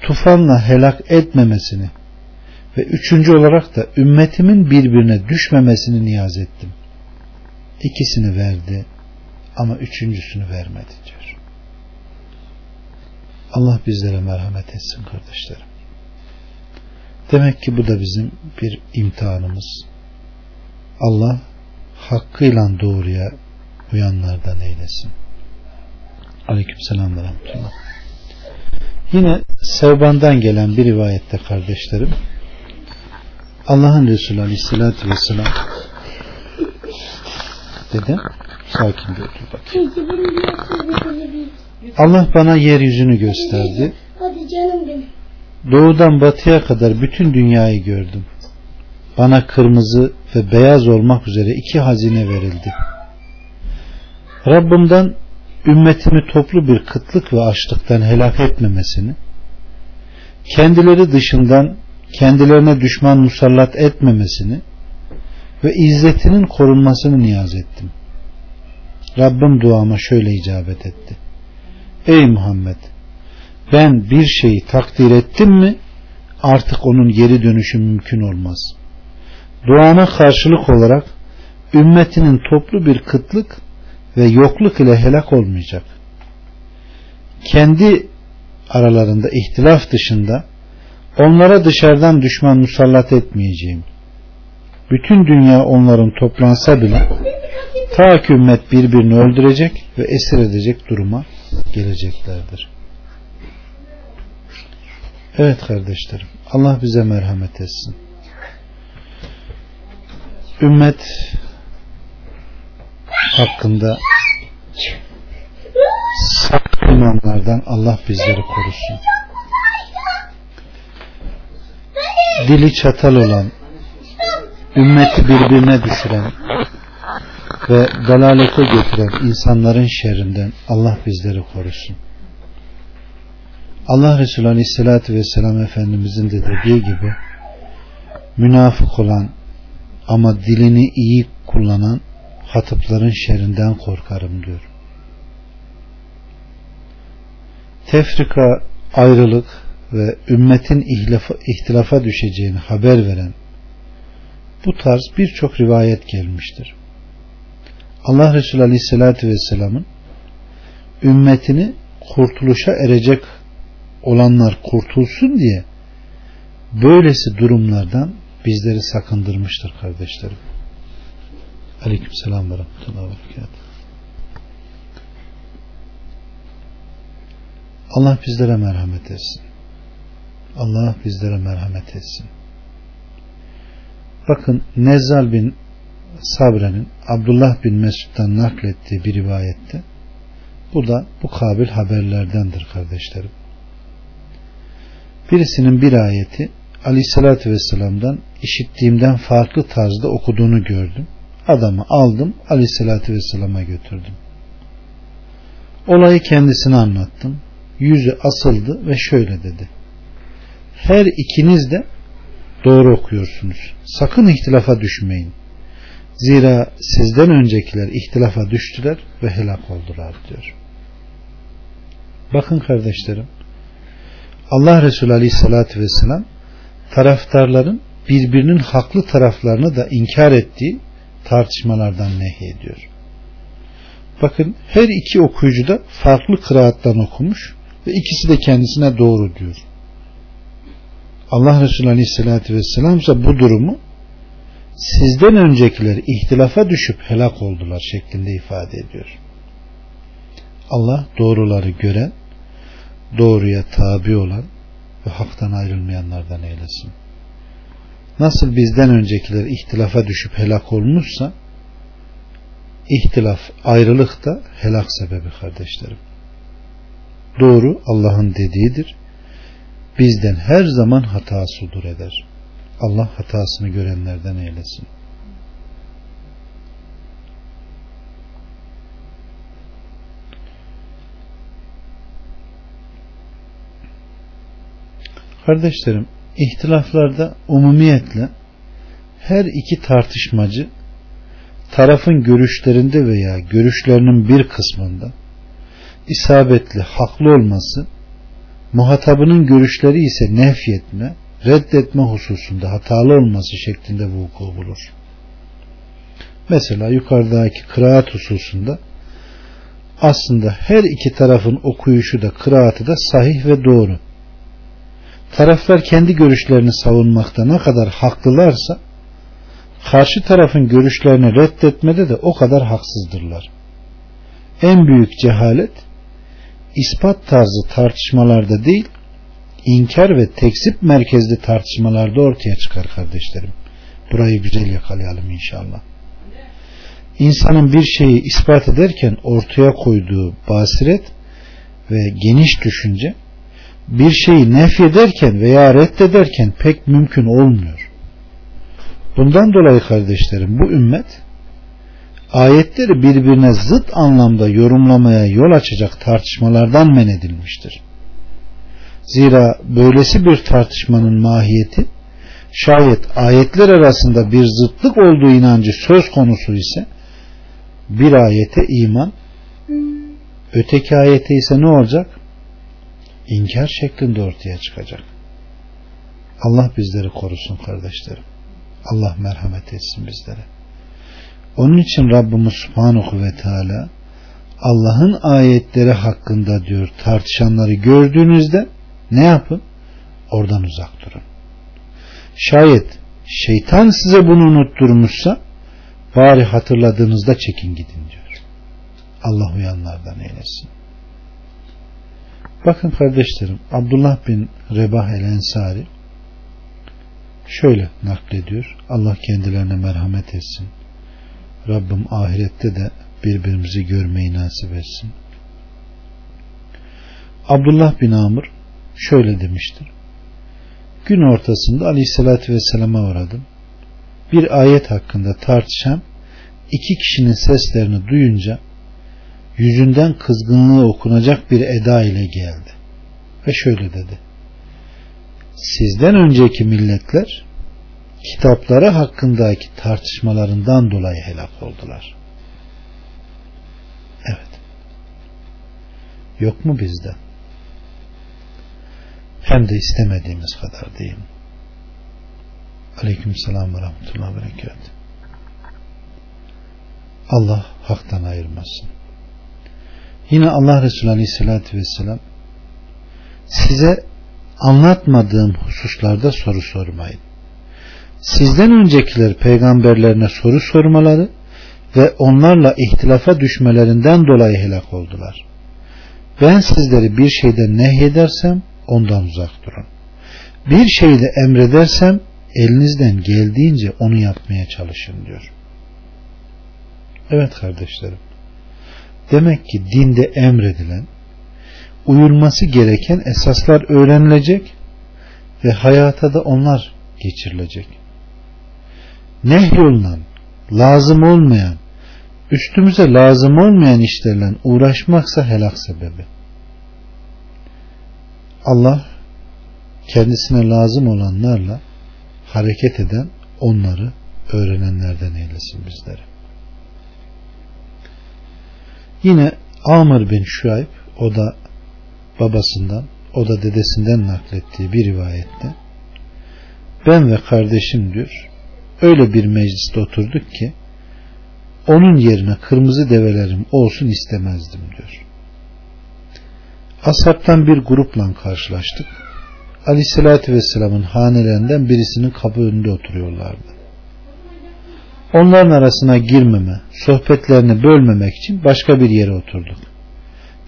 tufanla helak etmemesini ve üçüncü olarak da ümmetimin birbirine düşmemesini niyaz ettim. İkisini verdi ama üçüncüsünü vermedi diyor. Allah bizlere merhamet etsin kardeşlerim. Demek ki bu da bizim bir imtihanımız. Allah hakkıyla doğruya uyanlardan eylesin. Aleyküm selam ve rahmetullah. Yine Sevban'dan gelen bir rivayette kardeşlerim Allah'ın Resulü Aleyhisselatü Vesselam dedi sakin bir otur bakayım. Allah bana yeryüzünü gösterdi. Doğudan batıya kadar bütün dünyayı gördüm. Bana kırmızı ve beyaz olmak üzere iki hazine verildi. Rabbimden ümmetimi toplu bir kıtlık ve açlıktan helak etmemesini, kendileri dışından kendilerine düşman musallat etmemesini ve izzetinin korunmasını niyaz ettim. Rabbim duama şöyle icabet etti. Ey Muhammed! ben bir şeyi takdir ettim mi artık onun geri dönüşü mümkün olmaz. Duana karşılık olarak ümmetinin toplu bir kıtlık ve yokluk ile helak olmayacak. Kendi aralarında ihtilaf dışında onlara dışarıdan düşman musallat etmeyeceğim. Bütün dünya onların toplansa bile ta ki ümmet birbirini öldürecek ve esir edecek duruma geleceklerdir. Evet kardeşlerim Allah bize merhamet etsin. Ümmet hakkında sak imanlardan Allah bizleri korusun. Dili çatal olan, ümmeti birbirine düşüren ve dalalete götüren insanların şerrinden Allah bizleri korusun. Allah Resulü Aleyhisselatü Vesselam Efendimizin de dediği gibi münafık olan ama dilini iyi kullanan hatıpların şerrinden korkarım diyor. Tefrika, ayrılık ve ümmetin ihtilafa düşeceğini haber veren bu tarz birçok rivayet gelmiştir. Allah Resulü Aleyhisselatü Vesselam'ın ümmetini kurtuluşa erecek olanlar kurtulsun diye böylesi durumlardan bizleri sakındırmıştır kardeşlerim. Aleyküm selam ve rahmetullahi ve Allah bizlere merhamet etsin. Allah bizlere merhamet etsin. Bakın Nezzal bin Sabre'nin Abdullah bin Mesud'dan naklettiği bir rivayette bu da bu kabil haberlerdendir kardeşlerim. Birisinin bir ayeti Aleyhisselatü Vesselam'dan işittiğimden farklı tarzda okuduğunu gördüm. Adamı aldım Aleyhisselatü Vesselam'a götürdüm. Olayı kendisine anlattım. Yüzü asıldı ve şöyle dedi. Her ikiniz de doğru okuyorsunuz. Sakın ihtilafa düşmeyin. Zira sizden öncekiler ihtilafa düştüler ve helak oldular diyor. Bakın kardeşlerim Allah Resulü Aleyhisselatü Vesselam taraftarların birbirinin haklı taraflarını da inkar ettiği tartışmalardan nehyediyor. Bakın her iki okuyucu da farklı kıraattan okumuş ve ikisi de kendisine doğru diyor. Allah Resulü Aleyhisselatü Vesselam ise bu durumu sizden öncekiler ihtilafa düşüp helak oldular şeklinde ifade ediyor. Allah doğruları gören, doğruya tabi olan ve haktan ayrılmayanlardan eylesin. Nasıl bizden öncekiler ihtilafa düşüp helak olmuşsa ihtilaf, ayrılık da helak sebebi kardeşlerim. Doğru Allah'ın dediğidir. Bizden her zaman hata sudur eder. Allah hatasını görenlerden eylesin. Kardeşlerim, ihtilaflarda umumiyetle her iki tartışmacı tarafın görüşlerinde veya görüşlerinin bir kısmında isabetli, haklı olması, muhatabının görüşleri ise nefyetme, reddetme hususunda hatalı olması şeklinde vuku bulur. Mesela yukarıdaki kıraat hususunda aslında her iki tarafın okuyuşu da kıraatı da sahih ve doğru. Taraflar kendi görüşlerini savunmakta ne kadar haklılarsa karşı tarafın görüşlerini reddetmede de o kadar haksızdırlar. En büyük cehalet ispat tarzı tartışmalarda değil inkar ve tekzip merkezli tartışmalarda ortaya çıkar kardeşlerim. Burayı güzel yakalayalım inşallah. İnsanın bir şeyi ispat ederken ortaya koyduğu basiret ve geniş düşünce bir şeyi nef ederken veya reddederken pek mümkün olmuyor. Bundan dolayı kardeşlerim bu ümmet ayetleri birbirine zıt anlamda yorumlamaya yol açacak tartışmalardan men edilmiştir. Zira böylesi bir tartışmanın mahiyeti şayet ayetler arasında bir zıtlık olduğu inancı söz konusu ise bir ayete iman öteki ayete ise ne olacak? İnkar şeklinde ortaya çıkacak. Allah bizleri korusun kardeşlerim. Allah merhamet etsin bizlere. Onun için Rabbimiz Subhanahu ve Teala Allah'ın ayetleri hakkında diyor tartışanları gördüğünüzde ne yapın? Oradan uzak durun. Şayet şeytan size bunu unutturmuşsa bari hatırladığınızda çekin gidin diyor. Allah uyanlardan eylesin. Bakın kardeşlerim Abdullah bin Rebah el Ensari şöyle naklediyor. Allah kendilerine merhamet etsin. Rabbim ahirette de birbirimizi görmeyi nasip etsin. Abdullah bin Amr şöyle demiştir. Gün ortasında Aleyhisselatü Vesselam'a uğradım. Bir ayet hakkında tartışan iki kişinin seslerini duyunca yüzünden kızgınlığı okunacak bir eda ile geldi. Ve şöyle dedi. Sizden önceki milletler kitapları hakkındaki tartışmalarından dolayı helak oldular. Evet. Yok mu bizde? Hem de istemediğimiz kadar mi? Aleyküm selam ve rahmetullahi ve. Allah haktan ayırmasın. Yine Allah Resulü Aleyhisselatü Vesselam size anlatmadığım hususlarda soru sormayın. Sizden öncekiler peygamberlerine soru sormaları ve onlarla ihtilafa düşmelerinden dolayı helak oldular. Ben sizleri bir şeyden nehyedersem ondan uzak durun. Bir şeyde emredersem elinizden geldiğince onu yapmaya çalışın diyor. Evet kardeşlerim. Demek ki dinde emredilen, uyulması gereken esaslar öğrenilecek ve hayata da onlar geçirilecek. Nehyolunan, lazım olmayan, üstümüze lazım olmayan işlerle uğraşmaksa helak sebebi. Allah kendisine lazım olanlarla hareket eden onları öğrenenlerden eylesin bizleri. Yine Amr bin Şuayb o da babasından o da dedesinden naklettiği bir rivayette ben ve kardeşim diyor öyle bir mecliste oturduk ki onun yerine kırmızı develerim olsun istemezdim diyor. Asaptan bir grupla karşılaştık. Aleyhissalatü Vesselam'ın hanelerinden birisinin kapı önünde oturuyorlardı. Onların arasına girmeme, sohbetlerini bölmemek için başka bir yere oturduk.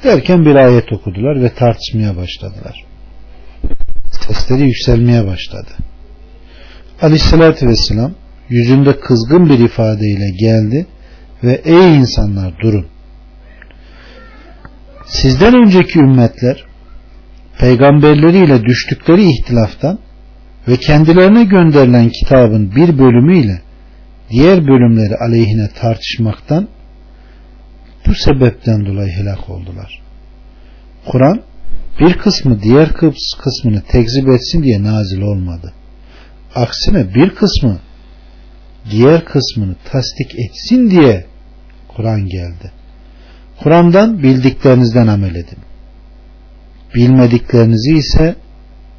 Derken bir ayet okudular ve tartışmaya başladılar. Sesleri yükselmeye başladı. Aleyhissalatü Vesselam yüzünde kızgın bir ifadeyle geldi ve ey insanlar durun. Sizden önceki ümmetler peygamberleriyle düştükleri ihtilaftan ve kendilerine gönderilen kitabın bir bölümüyle diğer bölümleri aleyhine tartışmaktan bu sebepten dolayı helak oldular. Kur'an bir kısmı diğer kısmını tekzip etsin diye nazil olmadı. Aksine bir kısmı diğer kısmını tasdik etsin diye Kur'an geldi. Kur'an'dan bildiklerinizden amel edin. Bilmediklerinizi ise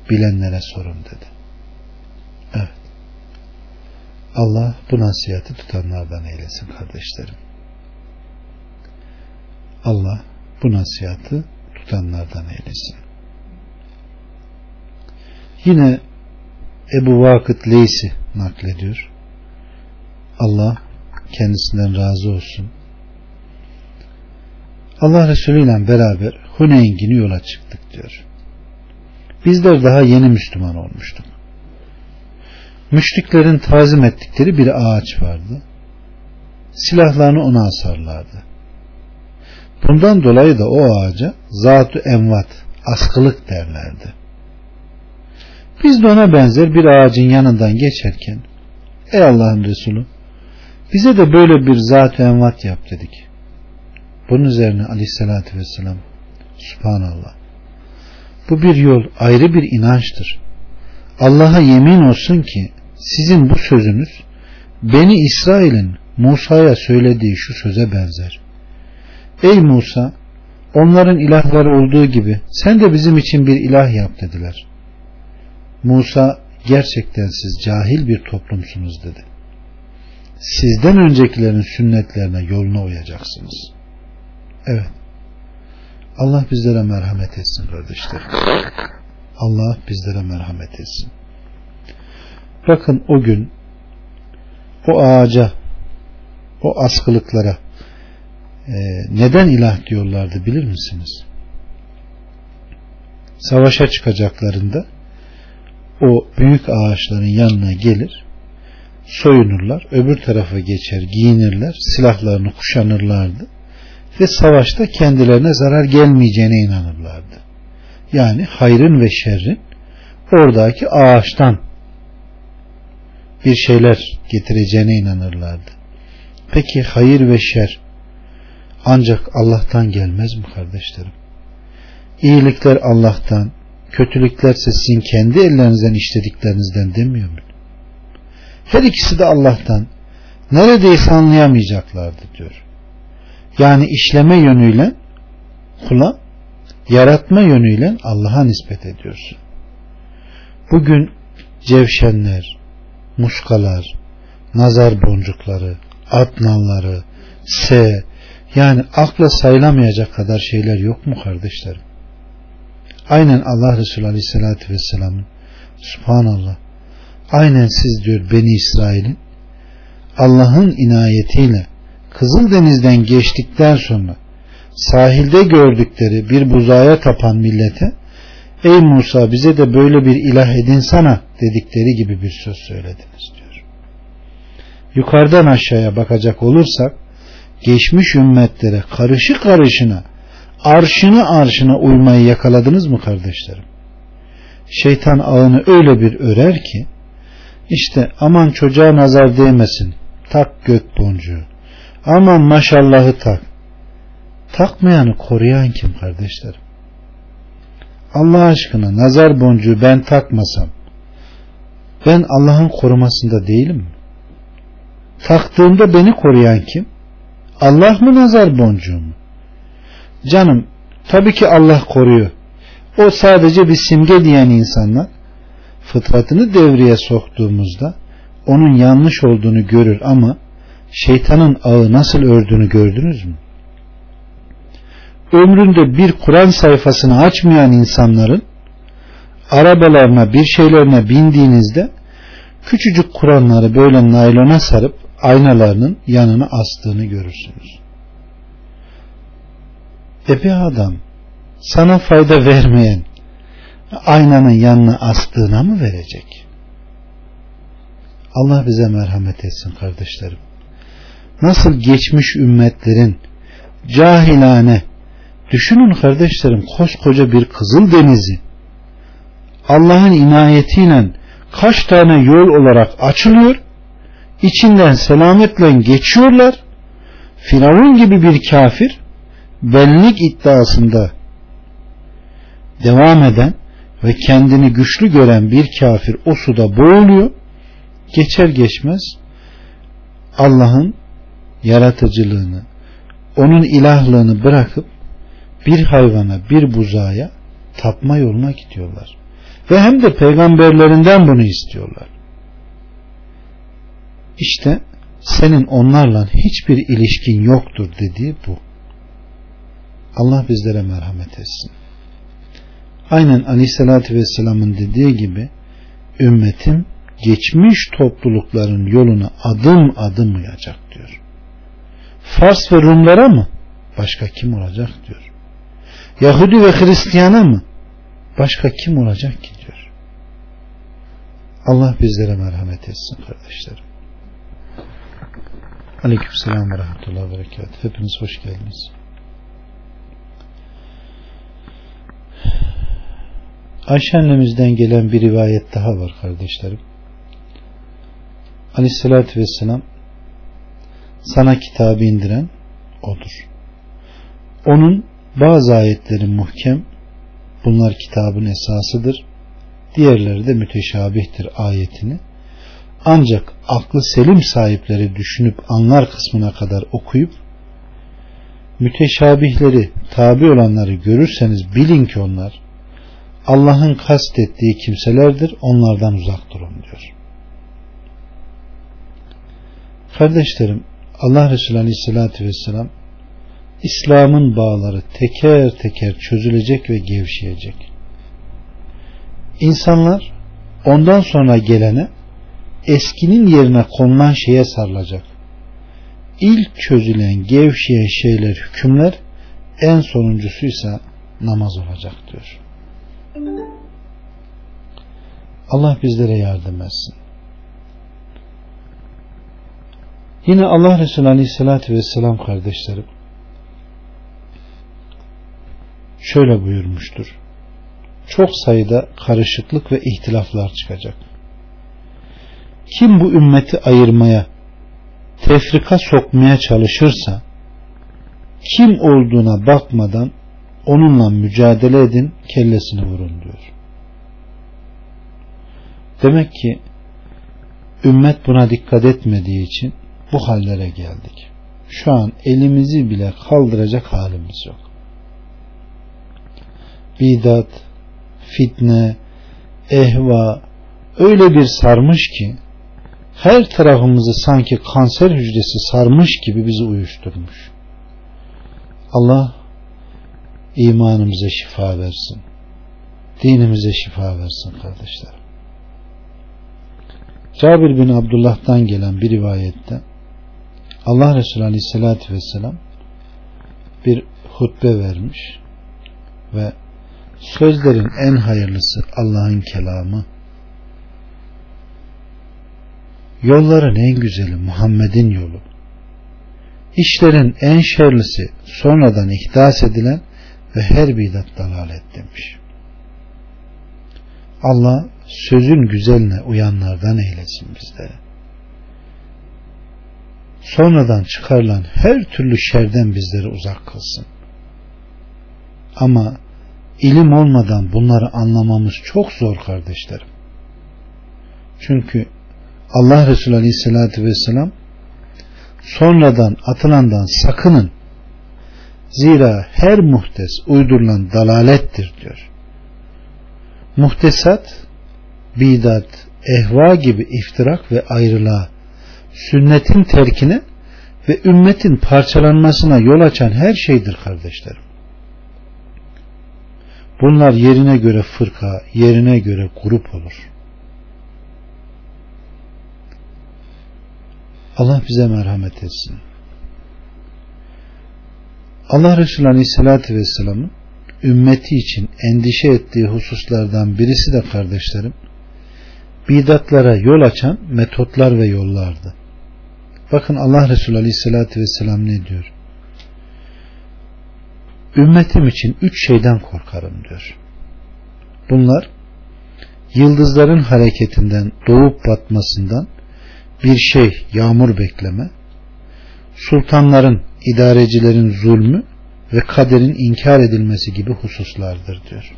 bilenlere sorun dedi. Evet. Allah bu nasihati tutanlardan eylesin kardeşlerim. Allah bu nasihatı tutanlardan eylesin. Yine Ebu Vakıt Leysi naklediyor. Allah kendisinden razı olsun. Allah Resulü ile beraber Huneyn yola çıktık diyor. Bizler daha yeni Müslüman olmuştuk. Müşriklerin tazim ettikleri bir ağaç vardı. Silahlarını ona asarlardı. Bundan dolayı da o ağaca zat envat, askılık derlerdi. Biz de ona benzer bir ağacın yanından geçerken Ey Allah'ın Resulü bize de böyle bir zat-ı envat yap dedik. Bunun üzerine aleyhissalatü vesselam Subhanallah. Bu bir yol ayrı bir inançtır. Allah'a yemin olsun ki sizin bu sözünüz Beni İsrail'in Musa'ya söylediği şu söze benzer. Ey Musa onların ilahları olduğu gibi sen de bizim için bir ilah yap dediler. Musa gerçekten siz cahil bir toplumsunuz dedi. Sizden öncekilerin sünnetlerine yoluna uyacaksınız. Evet. Allah bizlere merhamet etsin kardeşler. Allah bizlere merhamet etsin. Bakın o gün o ağaca o askılıklara e, neden ilah diyorlardı bilir misiniz? Savaşa çıkacaklarında o büyük ağaçların yanına gelir soyunurlar öbür tarafa geçer giyinirler silahlarını kuşanırlardı ve savaşta kendilerine zarar gelmeyeceğine inanırlardı. Yani hayrın ve şerrin oradaki ağaçtan bir şeyler getireceğine inanırlardı. Peki hayır ve şer ancak Allah'tan gelmez mi kardeşlerim? İyilikler Allah'tan, kötülüklerse sizin kendi ellerinizden işlediklerinizden demiyor mu? Her ikisi de Allah'tan. Neredeyse anlayamayacaklardı diyor. Yani işleme yönüyle kula, yaratma yönüyle Allah'a nispet ediyorsun. Bugün cevşenler, muskalar, nazar boncukları, atnalları, se, yani akla sayılamayacak kadar şeyler yok mu kardeşlerim? Aynen Allah Resulü Aleyhisselatü Vesselam'ın Subhanallah aynen siz diyor Beni İsrail'in Allah'ın inayetiyle Kızıldeniz'den geçtikten sonra sahilde gördükleri bir buzaya tapan millete ey Musa bize de böyle bir ilah edinsana dedikleri gibi bir söz söylediniz diyor. Yukarıdan aşağıya bakacak olursak geçmiş ümmetlere karışı karışına arşını arşına uymayı yakaladınız mı kardeşlerim? Şeytan ağını öyle bir örer ki işte aman çocuğa nazar değmesin tak gök boncuğu aman maşallahı tak takmayanı koruyan kim kardeşlerim? Allah aşkına nazar boncuğu ben takmasam ben Allah'ın korumasında değilim mi? Taktığımda beni koruyan kim? Allah mı nazar boncuğu mu? Canım tabii ki Allah koruyor. O sadece bir simge diyen insanlar fıtratını devreye soktuğumuzda onun yanlış olduğunu görür ama şeytanın ağı nasıl ördüğünü gördünüz mü? Ömründe bir Kur'an sayfasını açmayan insanların arabalarına bir şeylerine bindiğinizde küçücük Kur'anları böyle naylona sarıp aynalarının yanına astığını görürsünüz. E bir adam sana fayda vermeyen aynanın yanına astığına mı verecek? Allah bize merhamet etsin kardeşlerim. Nasıl geçmiş ümmetlerin cahilane düşünün kardeşlerim koskoca bir kızıl denizi. Allah'ın inayetiyle kaç tane yol olarak açılıyor içinden selametle geçiyorlar. Firavun gibi bir kafir benlik iddiasında devam eden ve kendini güçlü gören bir kafir o suda boğuluyor. Geçer geçmez Allah'ın yaratıcılığını onun ilahlığını bırakıp bir hayvana bir buzaya tapma yoluna gidiyorlar ve hem de peygamberlerinden bunu istiyorlar işte senin onlarla hiçbir ilişkin yoktur dediği bu Allah bizlere merhamet etsin aynen aleyhissalatü vesselamın dediği gibi ümmetim geçmiş toplulukların yoluna adım adım uyacak diyor. Fars ve Rumlara mı? Başka kim olacak diyor. Yahudi ve Hristiyana mı? Başka kim olacak ki diyor. Allah bizlere merhamet etsin kardeşlerim. Aleyküm selam ve rahmetullahi ve berekatuhu. Hepiniz hoş geldiniz. Ayşe annemizden gelen bir rivayet daha var kardeşlerim. Aleyhissalatü vesselam sana kitabı indiren odur. Onun bazı ayetleri muhkem bunlar kitabın esasıdır. Diğerleri de müteşabihtir ayetini. Ancak aklı selim sahipleri düşünüp anlar kısmına kadar okuyup müteşabihleri tabi olanları görürseniz bilin ki onlar Allah'ın kastettiği kimselerdir onlardan uzak durun diyor. Kardeşlerim Allah Resulü Aleyhisselatü Vesselam İslam'ın bağları teker teker çözülecek ve gevşeyecek. İnsanlar ondan sonra gelene eskinin yerine konulan şeye sarılacak. İlk çözülen gevşeyen şeyler hükümler en sonuncusuysa namaz olacak diyor. Allah bizlere yardım etsin. Yine Allah Resulü Aleyhisselatü Vesselam kardeşlerim şöyle buyurmuştur. Çok sayıda karışıklık ve ihtilaflar çıkacak. Kim bu ümmeti ayırmaya, tefrika sokmaya çalışırsa, kim olduğuna bakmadan onunla mücadele edin, kellesini vurun diyor. Demek ki ümmet buna dikkat etmediği için bu hallere geldik. Şu an elimizi bile kaldıracak halimiz yok. Bidat, fitne, ehva öyle bir sarmış ki her tarafımızı sanki kanser hücresi sarmış gibi bizi uyuşturmuş. Allah imanımıza şifa versin. Dinimize şifa versin kardeşler. Cabir bin Abdullah'tan gelen bir rivayette Allah Resulü Aleyhisselatü Vesselam bir hutbe vermiş ve sözlerin en hayırlısı Allah'ın kelamı yolların en güzeli Muhammed'in yolu işlerin en şerlisi sonradan ihdas edilen ve her bidat dalalet demiş. Allah sözün güzeline uyanlardan eylesin bizleri. Sonradan çıkarılan her türlü şerden bizleri uzak kılsın. Ama ilim olmadan bunları anlamamız çok zor kardeşlerim. Çünkü Allah Resulü Aleyhisselatü Vesselam sonradan atılandan sakının zira her muhtes uydurulan dalalettir diyor. Muhtesat bidat, ehva gibi iftirak ve ayrılığa sünnetin terkine ve ümmetin parçalanmasına yol açan her şeydir kardeşlerim. Bunlar yerine göre fırka, yerine göre grup olur. Allah bize merhamet etsin. Allah Resulü Aleyhisselatü Vesselam'ın ümmeti için endişe ettiği hususlardan birisi de kardeşlerim bidatlara yol açan metotlar ve yollardı. Bakın Allah Resulü Aleyhisselatü Vesselam ne diyor? Ümmetim için üç şeyden korkarım diyor. Bunlar yıldızların hareketinden doğup batmasından bir şey yağmur bekleme, sultanların, idarecilerin zulmü ve kaderin inkar edilmesi gibi hususlardır diyor.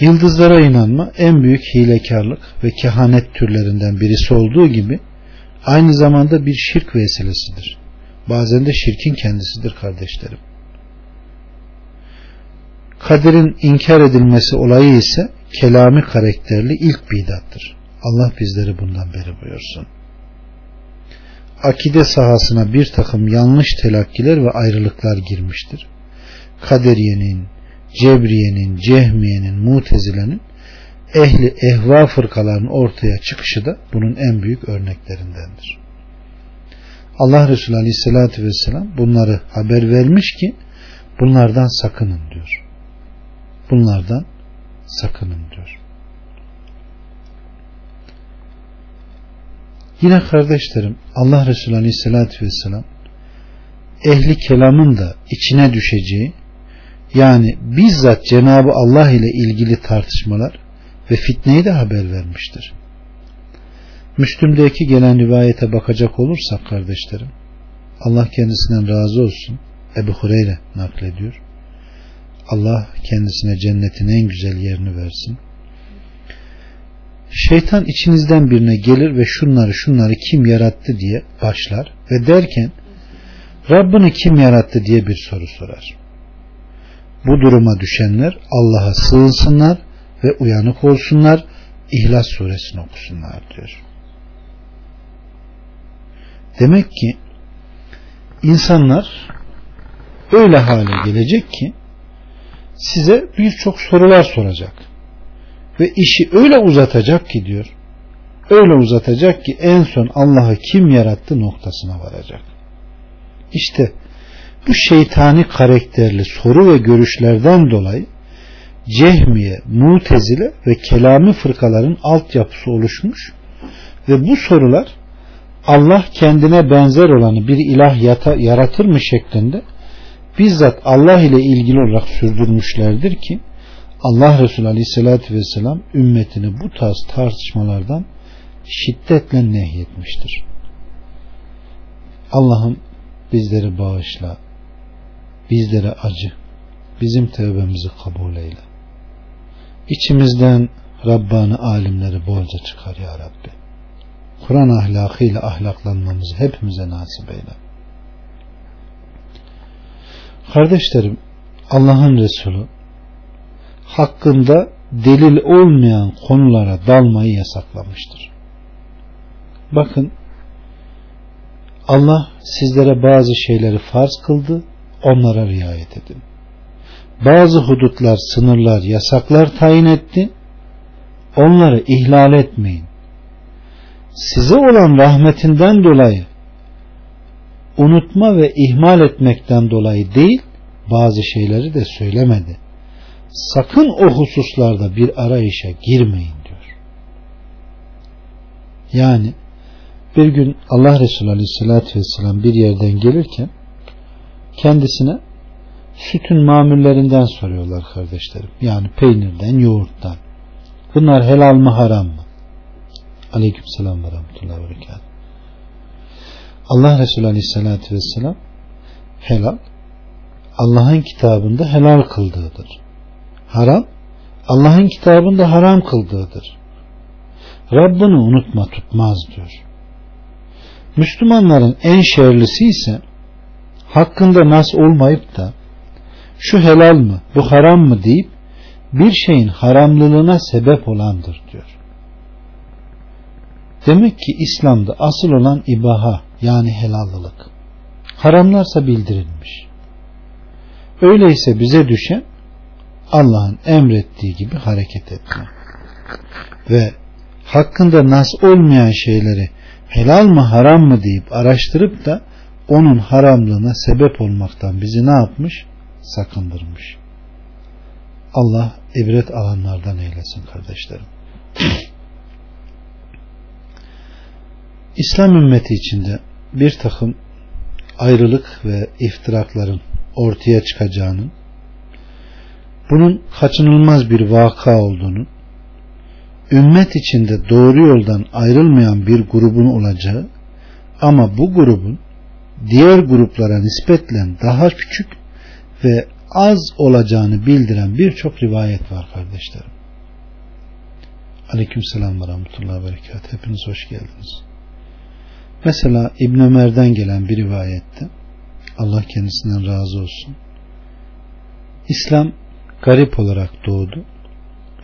Yıldızlara inanma en büyük hilekarlık ve kehanet türlerinden birisi olduğu gibi aynı zamanda bir şirk vesilesidir. Bazen de şirkin kendisidir kardeşlerim. Kaderin inkar edilmesi olayı ise kelami karakterli ilk bidattır. Allah bizleri bundan beri buyursun. Akide sahasına bir takım yanlış telakkiler ve ayrılıklar girmiştir. Kaderiyenin, Cebriye'nin, Cehmiye'nin, Mutezile'nin ehli ehva fırkalarının ortaya çıkışı da bunun en büyük örneklerindendir. Allah Resulü Aleyhisselatü Vesselam bunları haber vermiş ki bunlardan sakının diyor. Bunlardan sakının diyor. Yine kardeşlerim Allah Resulü Aleyhisselatü Vesselam ehli kelamın da içine düşeceği yani bizzat Cenabı Allah ile ilgili tartışmalar ve fitneyi de haber vermiştir. Müslüm'deki gelen rivayete bakacak olursak kardeşlerim Allah kendisinden razı olsun Ebu Hureyre naklediyor. Allah kendisine cennetin en güzel yerini versin. Şeytan içinizden birine gelir ve şunları şunları kim yarattı diye başlar ve derken Rabbini kim yarattı diye bir soru sorar. Bu duruma düşenler Allah'a sığınsınlar ve uyanık olsunlar, İhlas suresini okusunlar diyor. Demek ki insanlar öyle hale gelecek ki size birçok sorular soracak. Ve işi öyle uzatacak ki diyor. Öyle uzatacak ki en son Allah'ı kim yarattı noktasına varacak. İşte bu şeytani karakterli soru ve görüşlerden dolayı Cehmiye, Mutezile ve Kelami fırkaların altyapısı oluşmuş ve bu sorular Allah kendine benzer olanı bir ilah yata, yaratır mı şeklinde bizzat Allah ile ilgili olarak sürdürmüşlerdir ki Allah Resulü Aleyhisselatü Vesselam ümmetini bu tarz tartışmalardan şiddetle nehyetmiştir. Allah'ım bizleri bağışla, bizlere acı, bizim tövbemizi kabul eyle. İçimizden Rabbani alimleri bolca çıkar ya Rabbi. Kur'an ahlakıyla ahlaklanmamızı hepimize nasip eyle. Kardeşlerim Allah'ın Resulü hakkında delil olmayan konulara dalmayı yasaklamıştır. Bakın Allah sizlere bazı şeyleri farz kıldı, onlara riayet edin. Bazı hudutlar, sınırlar, yasaklar tayin etti, onları ihlal etmeyin. Size olan rahmetinden dolayı unutma ve ihmal etmekten dolayı değil, bazı şeyleri de söylemedi. Sakın o hususlarda bir arayışa girmeyin diyor. Yani bir gün Allah Resulü Aleyhisselatü Vesselam bir yerden gelirken kendisine sütün mamullerinden soruyorlar kardeşlerim. Yani peynirden, yoğurttan. Bunlar helal mı haram mı? Aleyküm selam ve rahmetullahi ve Allah Resulü Aleyhisselatü Vesselam helal Allah'ın kitabında helal kıldığıdır. Haram Allah'ın kitabında haram kıldığıdır. Rabbini unutma tutmaz diyor. Müslümanların en şerlisi ise hakkında nas olmayıp da şu helal mı bu haram mı deyip bir şeyin haramlılığına sebep olandır diyor. Demek ki İslam'da asıl olan ibaha yani helallılık. Haramlarsa bildirilmiş. Öyleyse bize düşen Allah'ın emrettiği gibi hareket etme. Ve hakkında nas olmayan şeyleri helal mı haram mı deyip araştırıp da onun haramlığına sebep olmaktan bizi ne yapmış? Sakındırmış. Allah ibret alanlardan eylesin kardeşlerim. İslam ümmeti içinde bir takım ayrılık ve iftirakların ortaya çıkacağının bunun kaçınılmaz bir vaka olduğunu ümmet içinde doğru yoldan ayrılmayan bir grubun olacağı ama bu grubun diğer gruplara nispetle daha küçük ve az olacağını bildiren birçok rivayet var kardeşlerim. Aleyküm selam ve rahmetullahi ve berekat. Hepiniz hoş geldiniz. Mesela İbn Ömer'den gelen bir rivayette Allah kendisinden razı olsun. İslam garip olarak doğdu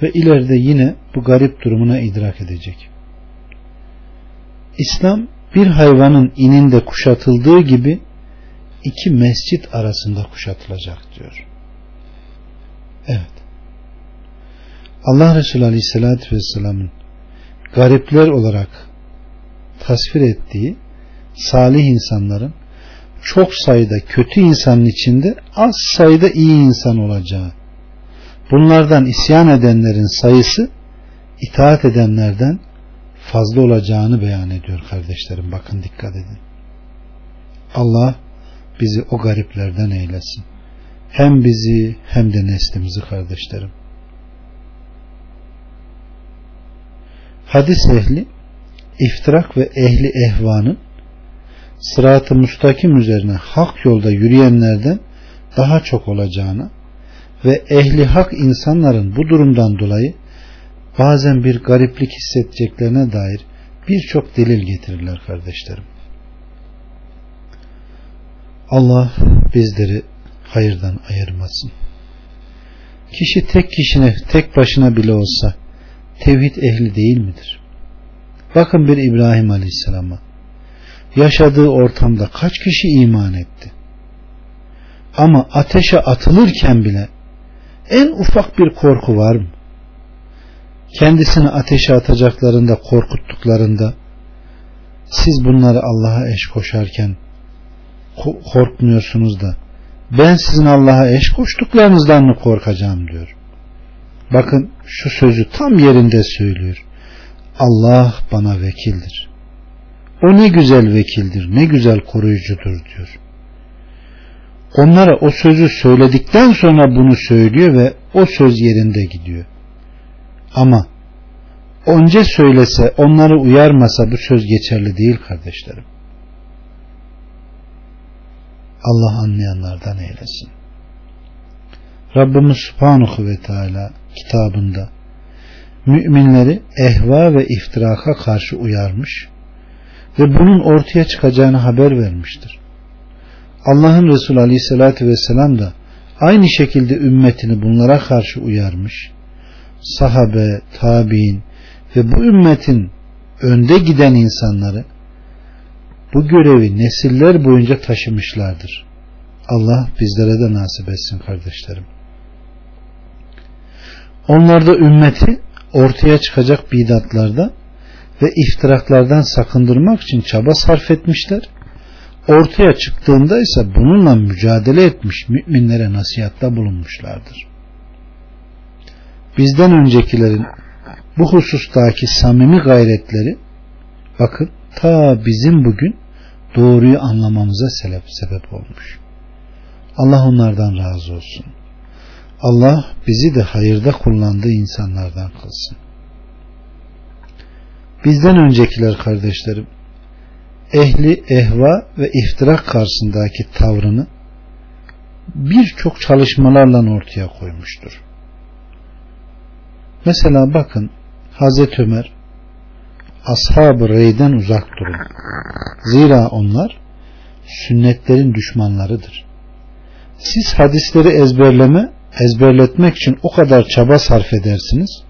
ve ileride yine bu garip durumuna idrak edecek. İslam bir hayvanın ininde kuşatıldığı gibi iki mescit arasında kuşatılacak diyor. Evet. Allah Resulü Aleyhisselatü Vesselam'ın garipler olarak tasvir ettiği salih insanların çok sayıda kötü insanın içinde az sayıda iyi insan olacağı bunlardan isyan edenlerin sayısı itaat edenlerden fazla olacağını beyan ediyor kardeşlerim. Bakın dikkat edin. Allah bizi o gariplerden eylesin. Hem bizi hem de neslimizi kardeşlerim. Hadis ehli iftirak ve ehli ehvanın sıratı müstakim üzerine hak yolda yürüyenlerden daha çok olacağını ve ehli hak insanların bu durumdan dolayı bazen bir gariplik hissedeceklerine dair birçok delil getirirler kardeşlerim. Allah bizleri hayırdan ayırmasın. Kişi tek kişine, tek başına bile olsa tevhid ehli değil midir? Bakın bir İbrahim Aleyhisselam'a. Yaşadığı ortamda kaç kişi iman etti? Ama ateşe atılırken bile en ufak bir korku var mı? Kendisini ateşe atacaklarında korkuttuklarında siz bunları Allah'a eş koşarken korkmuyorsunuz da ben sizin Allah'a eş koştuklarınızdan mı korkacağım diyor. Bakın şu sözü tam yerinde söylüyor. Allah bana vekildir. O ne güzel vekildir, ne güzel koruyucudur diyor. Onlara o sözü söyledikten sonra bunu söylüyor ve o söz yerinde gidiyor. Ama önce söylese, onları uyarmasa bu söz geçerli değil kardeşlerim. Allah anlayanlardan eylesin. Rabbimiz Subhanahu ve Teala kitabında müminleri ehva ve iftiraka karşı uyarmış ve bunun ortaya çıkacağını haber vermiştir. Allah'ın Resulü Aleyhisselatü Vesselam da aynı şekilde ümmetini bunlara karşı uyarmış. Sahabe, tabi'in ve bu ümmetin önde giden insanları bu görevi nesiller boyunca taşımışlardır. Allah bizlere de nasip etsin kardeşlerim. Onlar da ümmeti ortaya çıkacak bidatlarda ve iftiraklardan sakındırmak için çaba sarf etmişler. Ortaya çıktığında ise bununla mücadele etmiş müminlere nasihatta bulunmuşlardır. Bizden öncekilerin bu husustaki samimi gayretleri bakın ta bizim bugün doğruyu anlamamıza sebep, sebep olmuş. Allah onlardan razı olsun. Allah bizi de hayırda kullandığı insanlardan kılsın. Bizden öncekiler kardeşlerim ehli ehva ve iftirak karşısındaki tavrını birçok çalışmalarla ortaya koymuştur. Mesela bakın Hazreti Ömer ashab-ı reyden uzak durun. Zira onlar sünnetlerin düşmanlarıdır. Siz hadisleri ezberleme, ezberletmek için o kadar çaba sarf edersiniz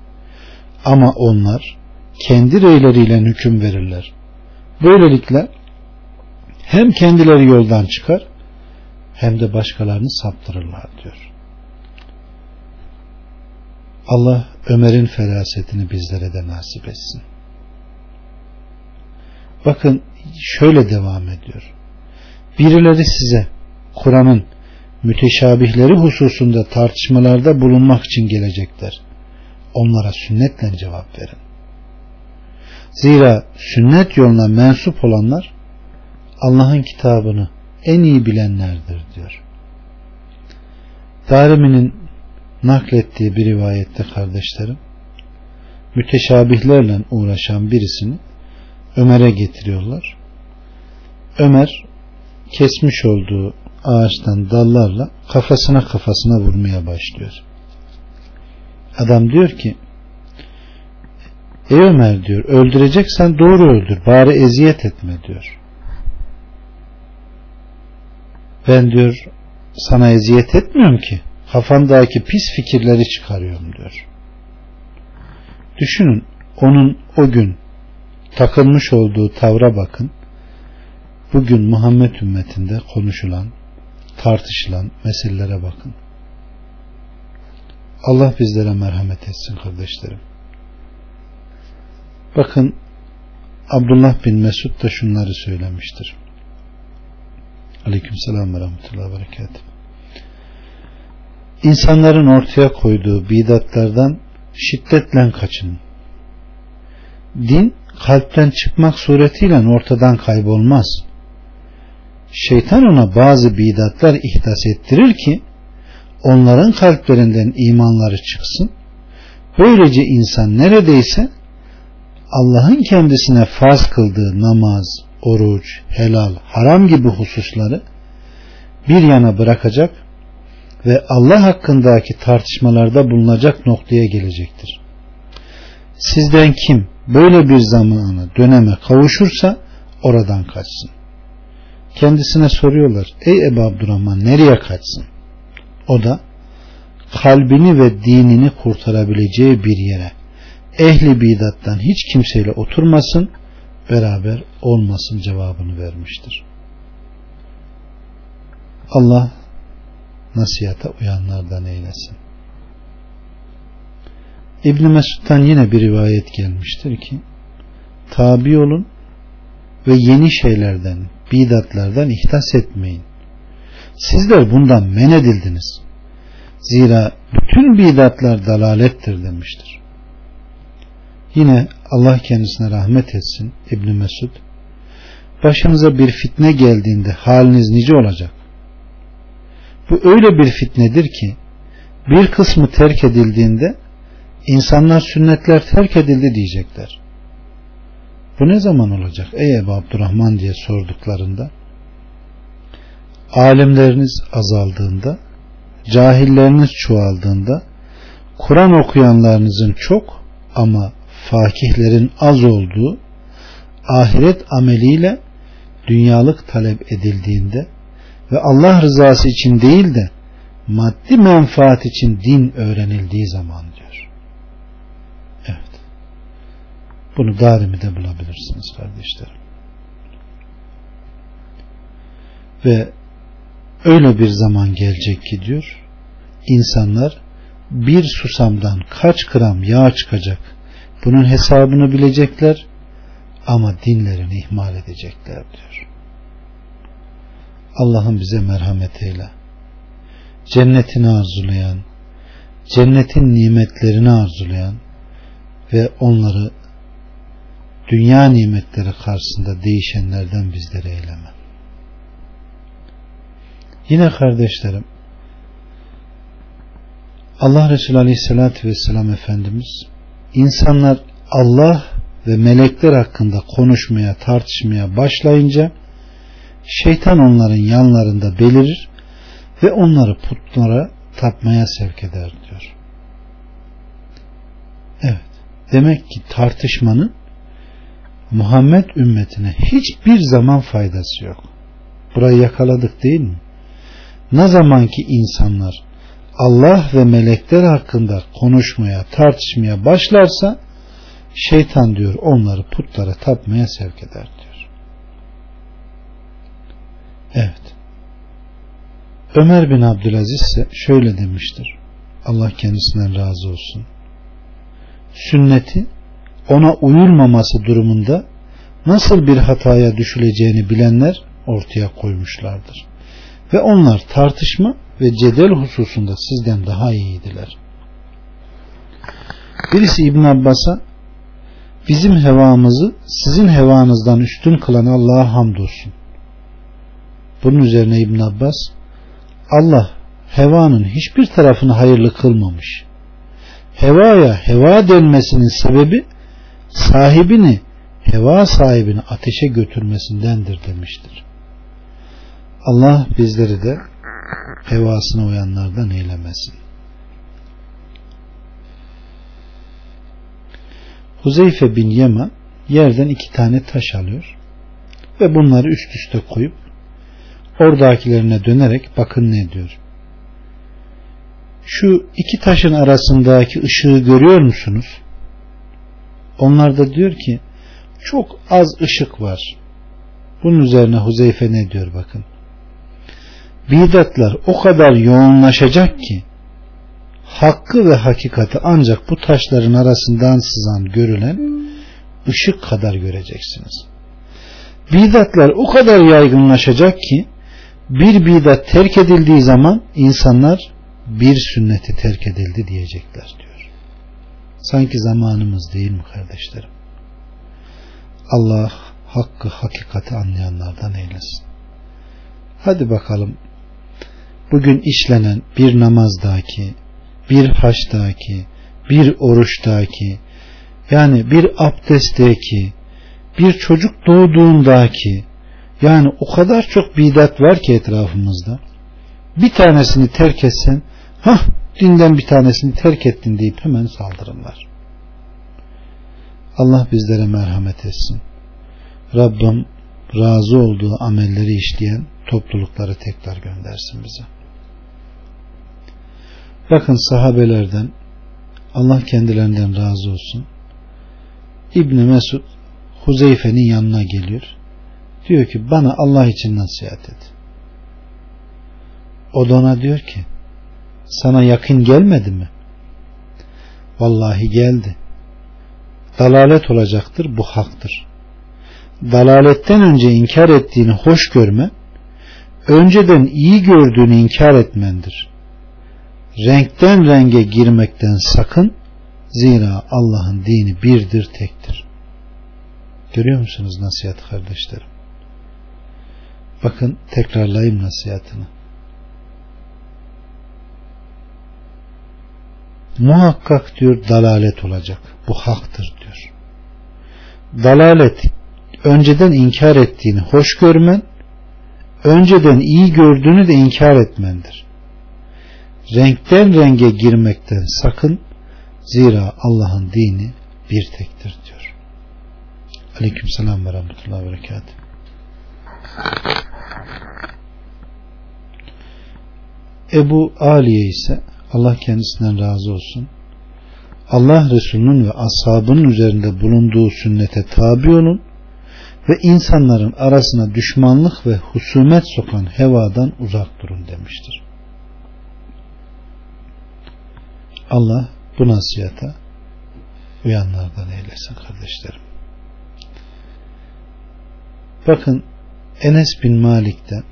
ama onlar kendi reyleriyle hüküm verirler. Böylelikle hem kendileri yoldan çıkar hem de başkalarını saptırırlar diyor. Allah Ömer'in ferasetini bizlere de nasip etsin. Bakın şöyle devam ediyor. Birileri size Kur'an'ın müteşabihleri hususunda tartışmalarda bulunmak için gelecekler. Onlara sünnetle cevap verin. Zira sünnet yoluna mensup olanlar Allah'ın kitabını en iyi bilenlerdir diyor. Darimi'nin naklettiği bir rivayette kardeşlerim müteşabihlerle uğraşan birisini Ömer'e getiriyorlar. Ömer kesmiş olduğu ağaçtan dallarla kafasına kafasına vurmaya başlıyor. Adam diyor ki Ey Ömer diyor öldüreceksen doğru öldür bari eziyet etme diyor. Ben diyor sana eziyet etmiyorum ki kafandaki pis fikirleri çıkarıyorum diyor. Düşünün onun o gün takılmış olduğu tavra bakın. Bugün Muhammed ümmetinde konuşulan, tartışılan meselelere bakın. Allah bizlere merhamet etsin kardeşlerim. Bakın Abdullah bin Mesud da şunları söylemiştir. Aleyküm selam ve rahmetullahi ve berekat. İnsanların ortaya koyduğu bidatlardan şiddetle kaçının. Din kalpten çıkmak suretiyle ortadan kaybolmaz. Şeytan ona bazı bidatlar ihdas ettirir ki onların kalplerinden imanları çıksın. Böylece insan neredeyse Allah'ın kendisine farz kıldığı namaz, oruç, helal, haram gibi hususları bir yana bırakacak ve Allah hakkındaki tartışmalarda bulunacak noktaya gelecektir. Sizden kim böyle bir zamanı döneme kavuşursa oradan kaçsın. Kendisine soruyorlar. Ey Ebu Abdurrahman nereye kaçsın? O da kalbini ve dinini kurtarabileceği bir yere ehli bidattan hiç kimseyle oturmasın beraber olmasın cevabını vermiştir. Allah nasihata uyanlardan eylesin. İbn Mesud'dan yine bir rivayet gelmiştir ki tabi olun ve yeni şeylerden, bidatlardan ihtas etmeyin. Sizler bundan men edildiniz. Zira bütün bidatlar dalalettir demiştir. Yine Allah kendisine rahmet etsin İbn Mesud başınıza bir fitne geldiğinde haliniz nice olacak. Bu öyle bir fitnedir ki bir kısmı terk edildiğinde insanlar sünnetler terk edildi diyecekler. Bu ne zaman olacak? Ey Ebu Abdurrahman diye sorduklarında alimleriniz azaldığında cahilleriniz çoğaldığında Kur'an okuyanlarınızın çok ama fakihlerin az olduğu ahiret ameliyle dünyalık talep edildiğinde ve Allah rızası için değil de maddi menfaat için din öğrenildiği zaman diyor. Evet. Bunu Darimi'de bulabilirsiniz kardeşlerim. Ve öyle bir zaman gelecek ki diyor insanlar bir susamdan kaç gram yağ çıkacak bunun hesabını bilecekler ama dinlerini ihmal edecekler diyor. Allah'ın bize merhamet eyle. Cennetini arzulayan, cennetin nimetlerini arzulayan ve onları dünya nimetleri karşısında değişenlerden bizleri eyleme. Yine kardeşlerim Allah Resulü Aleyhisselatü Vesselam Efendimiz insanlar Allah ve melekler hakkında konuşmaya tartışmaya başlayınca şeytan onların yanlarında belirir ve onları putlara tapmaya sevk eder diyor. Evet. Demek ki tartışmanın Muhammed ümmetine hiçbir zaman faydası yok. Burayı yakaladık değil mi? Ne zaman ki insanlar Allah ve melekler hakkında konuşmaya, tartışmaya başlarsa şeytan diyor onları putlara tapmaya sevk eder diyor. Evet. Ömer bin Abdülaziz ise şöyle demiştir. Allah kendisinden razı olsun. Sünneti ona uyulmaması durumunda nasıl bir hataya düşüleceğini bilenler ortaya koymuşlardır. Ve onlar tartışma ve cedel hususunda sizden daha iyiydiler. Birisi İbn Abbas'a bizim hevamızı sizin hevanızdan üstün kılan Allah'a hamdolsun. Bunun üzerine İbn Abbas Allah hevanın hiçbir tarafını hayırlı kılmamış. Hevaya heva denmesinin sebebi sahibini heva sahibini ateşe götürmesindendir demiştir. Allah bizleri de hevasına uyanlardan eylemesin. Huzeyfe bin Yema yerden iki tane taş alıyor ve bunları üst üste koyup oradakilerine dönerek bakın ne diyor. Şu iki taşın arasındaki ışığı görüyor musunuz? Onlar da diyor ki çok az ışık var. Bunun üzerine Huzeyfe ne diyor bakın bidatlar o kadar yoğunlaşacak ki hakkı ve hakikati ancak bu taşların arasından sızan görülen ışık kadar göreceksiniz. Bidatlar o kadar yaygınlaşacak ki bir bidat terk edildiği zaman insanlar bir sünneti terk edildi diyecekler diyor. Sanki zamanımız değil mi kardeşlerim? Allah hakkı hakikati anlayanlardan eylesin. Hadi bakalım bugün işlenen bir namazdaki, bir haçtaki, bir oruçtaki, yani bir abdestteki, bir çocuk doğduğundaki, yani o kadar çok bidat var ki etrafımızda. Bir tanesini terk etsen, ha dinden bir tanesini terk ettin deyip hemen saldırırlar. Allah bizlere merhamet etsin. Rabbim razı olduğu amelleri işleyen toplulukları tekrar göndersin bize. Bakın sahabelerden Allah kendilerinden razı olsun. İbni Mesud Huzeyfe'nin yanına geliyor. Diyor ki bana Allah için nasihat et. O da ona diyor ki sana yakın gelmedi mi? Vallahi geldi. Dalalet olacaktır bu haktır. Dalaletten önce inkar ettiğini hoş görme, önceden iyi gördüğünü inkar etmendir. Renkten renge girmekten sakın, zira Allah'ın dini birdir tektir. Görüyor musunuz nasihat kardeşlerim? Bakın tekrarlayayım nasihatını. Muhakkak diyor dalalet olacak. Bu haktır diyor. Dalalet önceden inkar ettiğini hoş görmen, önceden iyi gördüğünü de inkar etmendir. Renkten renge girmekten sakın, zira Allah'ın dini bir tektir diyor. Aleyküm selam ve rahmetullahi ve berekatuhu. Ebu Aliye ise Allah kendisinden razı olsun. Allah Resulü'nün ve ashabının üzerinde bulunduğu sünnete tabi olun ve insanların arasına düşmanlık ve husumet sokan hevadan uzak durun demiştir. Allah bu nasihata uyanlardan eylesin kardeşlerim. Bakın Enes bin Malik'ten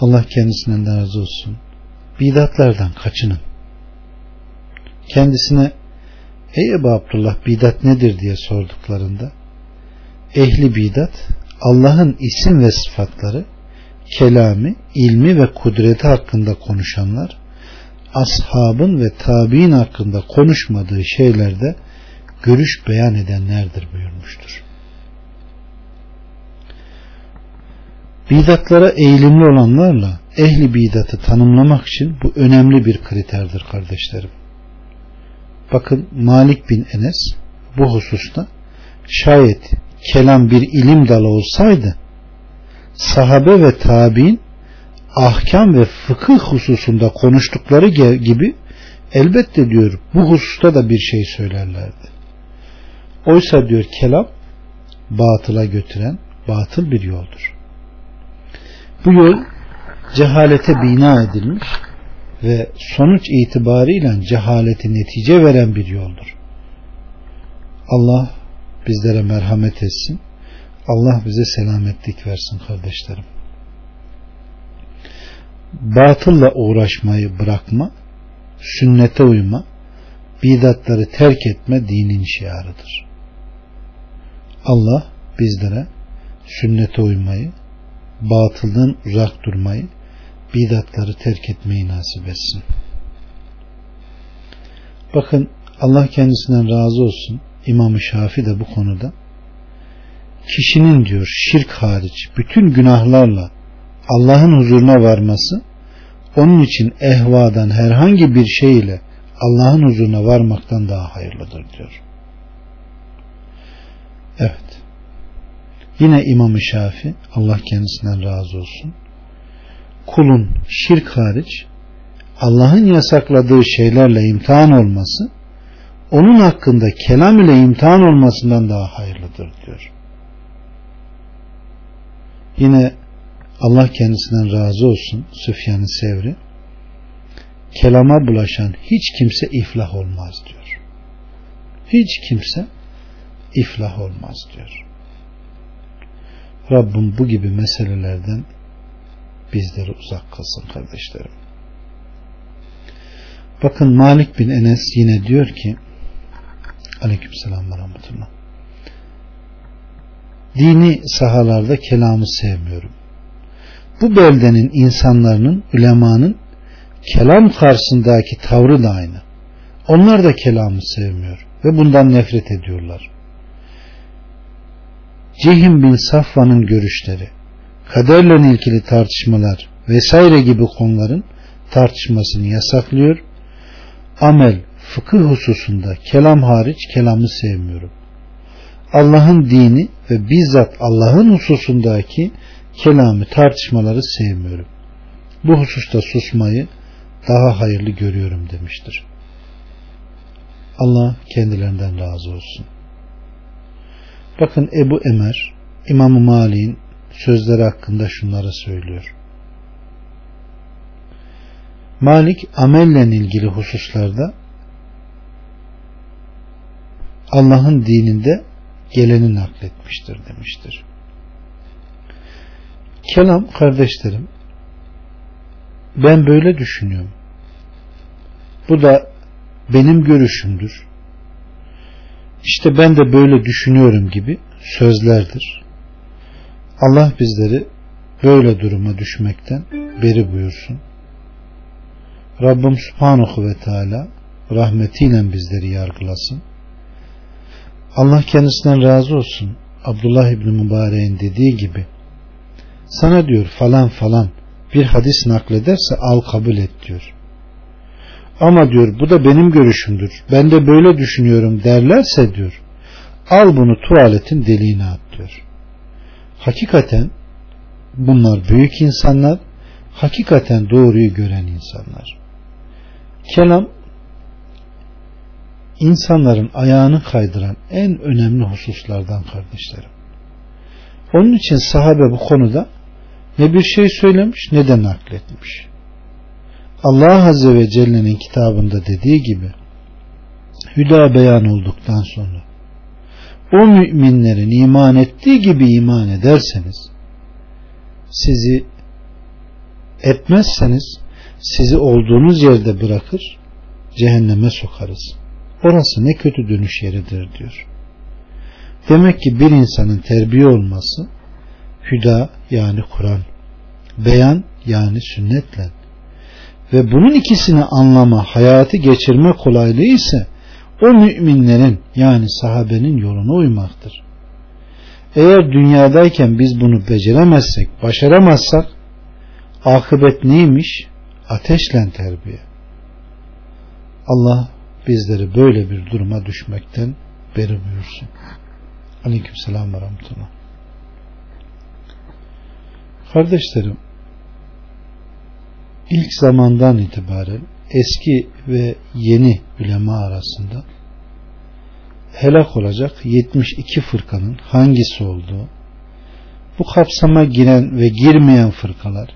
Allah kendisinden de razı olsun bidatlardan kaçının. Kendisine Ey Ebu Abdullah bidat nedir diye sorduklarında ehli bidat Allah'ın isim ve sıfatları kelami, ilmi ve kudreti hakkında konuşanlar ashabın ve tabi'in hakkında konuşmadığı şeylerde görüş beyan edenlerdir buyurmuştur. Bidatlara eğilimli olanlarla ehli bidatı tanımlamak için bu önemli bir kriterdir kardeşlerim. Bakın Malik bin Enes bu hususta şayet kelam bir ilim dalı olsaydı sahabe ve tabi'in ahkam ve fıkıh hususunda konuştukları gibi elbette diyor bu hususta da bir şey söylerlerdi. Oysa diyor kelam batıla götüren batıl bir yoldur. Bu yol cehalete bina edilmiş ve sonuç itibariyle cehaleti netice veren bir yoldur. Allah bizlere merhamet etsin. Allah bize selametlik versin kardeşlerim. Batılla uğraşmayı bırakma, sünnete uyma, bidatları terk etme dinin şiarıdır. Allah bizlere sünnete uymayı, batıldan uzak durmayı, bidatları terk etmeyi nasip etsin. Bakın Allah kendisinden razı olsun. İmam-ı Şafi de bu konuda kişinin diyor şirk hariç bütün günahlarla Allah'ın huzuruna varması onun için ehvadan herhangi bir şey ile Allah'ın huzuruna varmaktan daha hayırlıdır diyor. Evet. Yine İmam-ı Şafi Allah kendisinden razı olsun. Kulun şirk hariç Allah'ın yasakladığı şeylerle imtihan olması onun hakkında kelam ile imtihan olmasından daha hayırlıdır diyor. Yine Allah kendisinden razı olsun Süfyan-ı Sevri kelama bulaşan hiç kimse iflah olmaz diyor. Hiç kimse iflah olmaz diyor. Rabbim bu gibi meselelerden bizleri uzak kılsın kardeşlerim. Bakın Malik bin Enes yine diyor ki Aleyküm selam ve rahmetullah. Dini sahalarda kelamı sevmiyorum. Bu beldenin insanların, ulemanın kelam karşısındaki tavrı da aynı. Onlar da kelamı sevmiyor ve bundan nefret ediyorlar. Cehim bin Safvan'ın görüşleri, kaderle ilgili tartışmalar vesaire gibi konuların tartışmasını yasaklıyor. Amel, fıkıh hususunda kelam hariç kelamı sevmiyorum. Allah'ın dini ve bizzat Allah'ın hususundaki kelamı tartışmaları sevmiyorum. Bu hususta susmayı daha hayırlı görüyorum demiştir. Allah kendilerinden razı olsun. Bakın Ebu Emer İmam-ı Mali'nin sözleri hakkında şunları söylüyor. Malik amelle ilgili hususlarda Allah'ın dininde geleni nakletmiştir demiştir. Kelam kardeşlerim ben böyle düşünüyorum. Bu da benim görüşümdür. İşte ben de böyle düşünüyorum gibi sözlerdir. Allah bizleri böyle duruma düşmekten beri buyursun. Rabbim Subhanahu ve Teala rahmetiyle bizleri yargılasın. Allah kendisinden razı olsun. Abdullah İbni Mübarek'in dediği gibi sana diyor falan falan bir hadis naklederse al kabul et diyor. Ama diyor bu da benim görüşümdür. Ben de böyle düşünüyorum derlerse diyor. Al bunu tuvaletin deliğine at diyor. Hakikaten bunlar büyük insanlar, hakikaten doğruyu gören insanlar. Kelam insanların ayağını kaydıran en önemli hususlardan kardeşlerim. Onun için sahabe bu konuda ne bir şey söylemiş ne de nakletmiş. Allah Azze ve Celle'nin kitabında dediği gibi hüda beyan olduktan sonra o müminlerin iman ettiği gibi iman ederseniz sizi etmezseniz sizi olduğunuz yerde bırakır cehenneme sokarız. Orası ne kötü dönüş yeridir diyor. Demek ki bir insanın terbiye olması hüda yani Kur'an, beyan yani sünnetle ve bunun ikisini anlama, hayatı geçirme kolaylığı ise o müminlerin yani sahabenin yoluna uymaktır. Eğer dünyadayken biz bunu beceremezsek, başaramazsak akıbet neymiş? Ateşle terbiye. Allah bizleri böyle bir duruma düşmekten beri buyursun. Aleyküm selam ve rahmetullah. Kardeşlerim, ilk zamandan itibaren eski ve yeni ulema arasında helak olacak 72 fırkanın hangisi olduğu, bu kapsama giren ve girmeyen fırkalar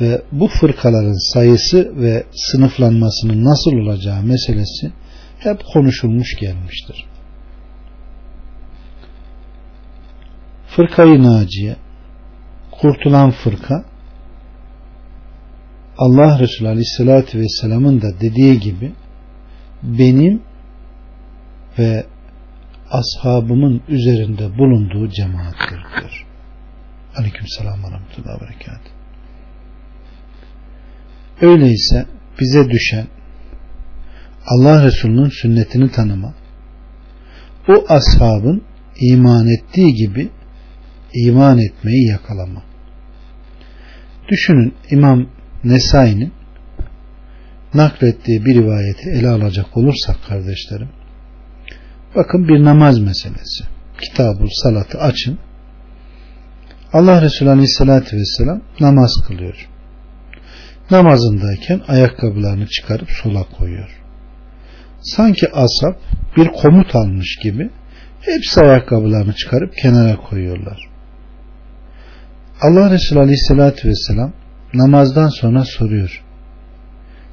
ve bu fırkaların sayısı ve sınıflanmasının nasıl olacağı meselesi hep konuşulmuş gelmiştir. Fırkayı Naciye kurtulan fırka Allah Resulü Aleyhisselatü Vesselam'ın da dediği gibi benim ve ashabımın üzerinde bulunduğu cemaattir diyor. Aleyküm selam ve rahmetullahi berekat. Öyleyse bize düşen Allah Resulü'nün sünnetini tanıma, o ashabın iman ettiği gibi iman etmeyi yakalama. Düşünün İmam Nesai'nin naklettiği bir rivayeti ele alacak olursak kardeşlerim bakın bir namaz meselesi. Kitabul salatı açın. Allah Resulü Aleyhisselatü Vesselam namaz kılıyor. Namazındayken ayakkabılarını çıkarıp sola koyuyor. Sanki asap bir komut almış gibi hepsi ayakkabılarını çıkarıp kenara koyuyorlar. Allah Resulü Aleyhisselatü Vesselam namazdan sonra soruyor.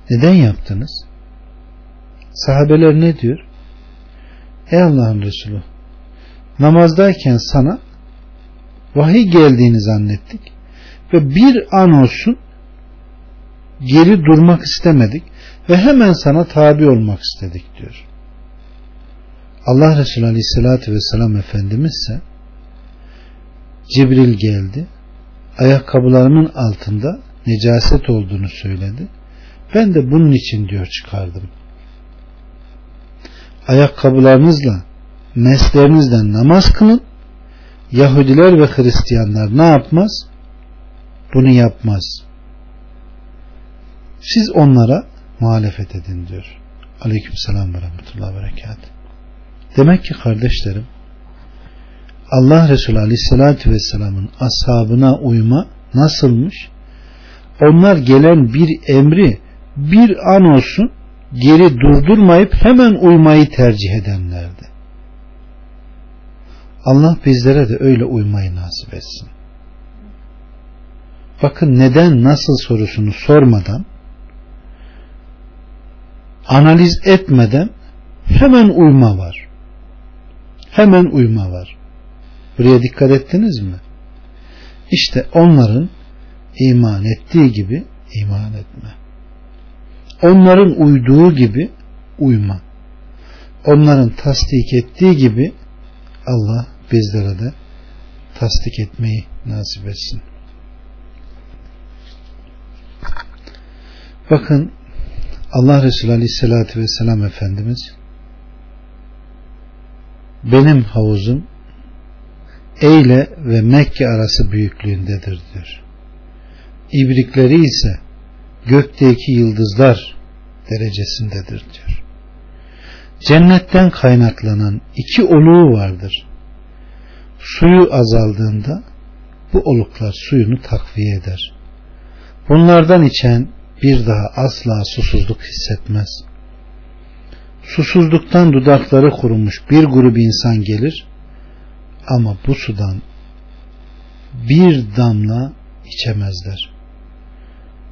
Neden yaptınız? Sahabeler ne diyor? Ey Allah'ın Resulü namazdayken sana vahiy geldiğini zannettik ve bir an olsun geri durmak istemedik ve hemen sana tabi olmak istedik diyor. Allah Resulü Aleyhisselatü Vesselam Efendimiz ise Cibril geldi ayakkabılarımın altında necaset olduğunu söyledi. Ben de bunun için diyor çıkardım. Ayakkabılarınızla meslerinizden namaz kılın. Yahudiler ve Hristiyanlar ne yapmaz? Bunu yapmaz. Siz onlara muhalefet edin diyor. Aleyküm selam ve rahmetullahi ve. Demek ki kardeşlerim Allah Resulü Aleyhisselatü Vesselam'ın ashabına uyma nasılmış? Onlar gelen bir emri bir an olsun geri durdurmayıp hemen uymayı tercih edenlerdi. Allah bizlere de öyle uymayı nasip etsin. Bakın neden nasıl sorusunu sormadan analiz etmeden hemen uyma var. Hemen uyma var. Buraya dikkat ettiniz mi? İşte onların iman ettiği gibi iman etme. Onların uyduğu gibi uyma. Onların tasdik ettiği gibi Allah bizlere de tasdik etmeyi nasip etsin. Bakın Allah Resulü Aleyhisselatü Vesselam Efendimiz benim havuzum Eyle ve Mekke arası büyüklüğündedir diyor. İbrikleri ise gökteki yıldızlar derecesindedir diyor. Cennetten kaynaklanan iki oluğu vardır. Suyu azaldığında bu oluklar suyunu takviye eder. Bunlardan içen bir daha asla susuzluk hissetmez. Susuzluktan dudakları kurumuş bir grup insan gelir ama bu sudan bir damla içemezler.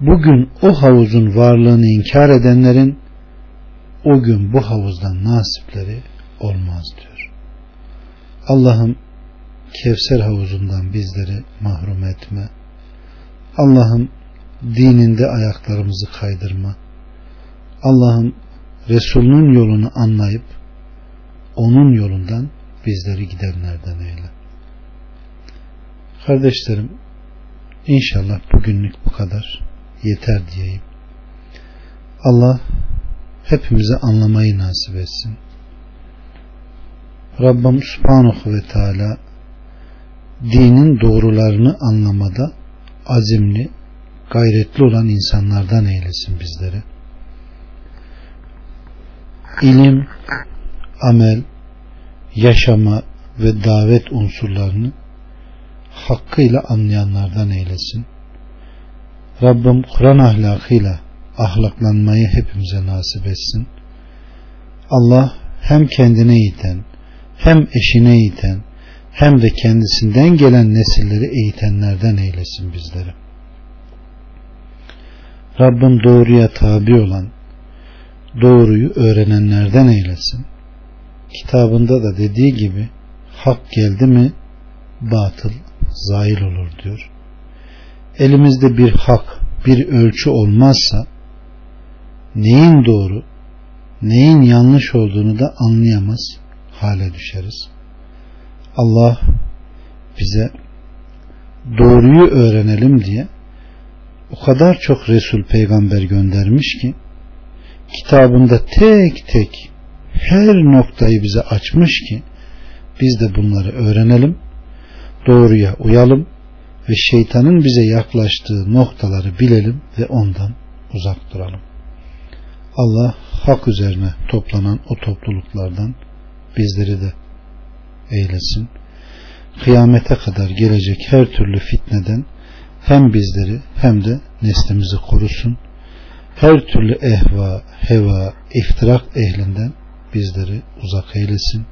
Bugün o havuzun varlığını inkar edenlerin o gün bu havuzdan nasipleri olmaz diyor. Allah'ım Kevser havuzundan bizleri mahrum etme. Allah'ım dininde ayaklarımızı kaydırma. Allah'ım Resulünün yolunu anlayıp onun yolundan bizleri gidenlerden eyle. Kardeşlerim inşallah bugünlük bu kadar yeter diyeyim. Allah hepimize anlamayı nasip etsin. Rabbim Subhanahu ve Teala dinin doğrularını anlamada azimli, gayretli olan insanlardan eylesin bizleri. İlim, amel, yaşama ve davet unsurlarını hakkıyla anlayanlardan eylesin. Rabbim Kur'an ahlakıyla ahlaklanmayı hepimize nasip etsin. Allah hem kendine eğiten, hem eşine eğiten, hem de kendisinden gelen nesilleri eğitenlerden eylesin bizleri. Rabbim doğruya tabi olan, doğruyu öğrenenlerden eylesin. Kitabında da dediği gibi hak geldi mi batıl zail olur diyor. Elimizde bir hak, bir ölçü olmazsa neyin doğru, neyin yanlış olduğunu da anlayamaz hale düşeriz. Allah bize doğruyu öğrenelim diye o kadar çok Resul peygamber göndermiş ki kitabında tek tek her noktayı bize açmış ki biz de bunları öğrenelim, doğruya uyalım ve şeytanın bize yaklaştığı noktaları bilelim ve ondan uzak duralım. Allah hak üzerine toplanan o topluluklardan bizleri de eylesin. Kıyamete kadar gelecek her türlü fitneden hem bizleri hem de neslimizi korusun. Her türlü ehva, heva, iftirak ehlinden bizleri uzak eylesin.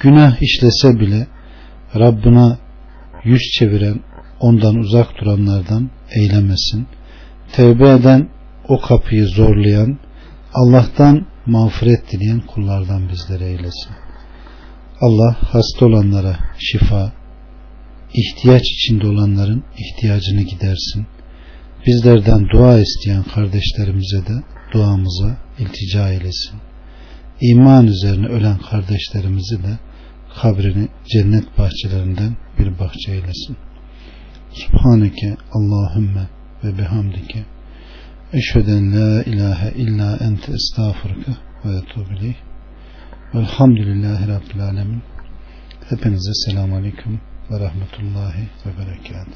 Günah işlese bile Rabbına yüz çeviren, ondan uzak duranlardan eylemesin. Tevbe eden, o kapıyı zorlayan, Allah'tan mağfiret dileyen kullardan bizleri eylesin. Allah hasta olanlara şifa, ihtiyaç içinde olanların ihtiyacını gidersin. Bizlerden dua isteyen kardeşlerimize de duamıza iltica eylesin. İman üzerine ölen kardeşlerimizi de kabrini cennet bahçelerinden bir bahçe eylesin. Subhaneke Allahümme ve bihamdike. Eşheden la ilahe illa ente estağfurke ve etubileyh velhamdülillahi rabbil alemin. Hepinize selamun aleyküm ve rahmetullahi ve berekat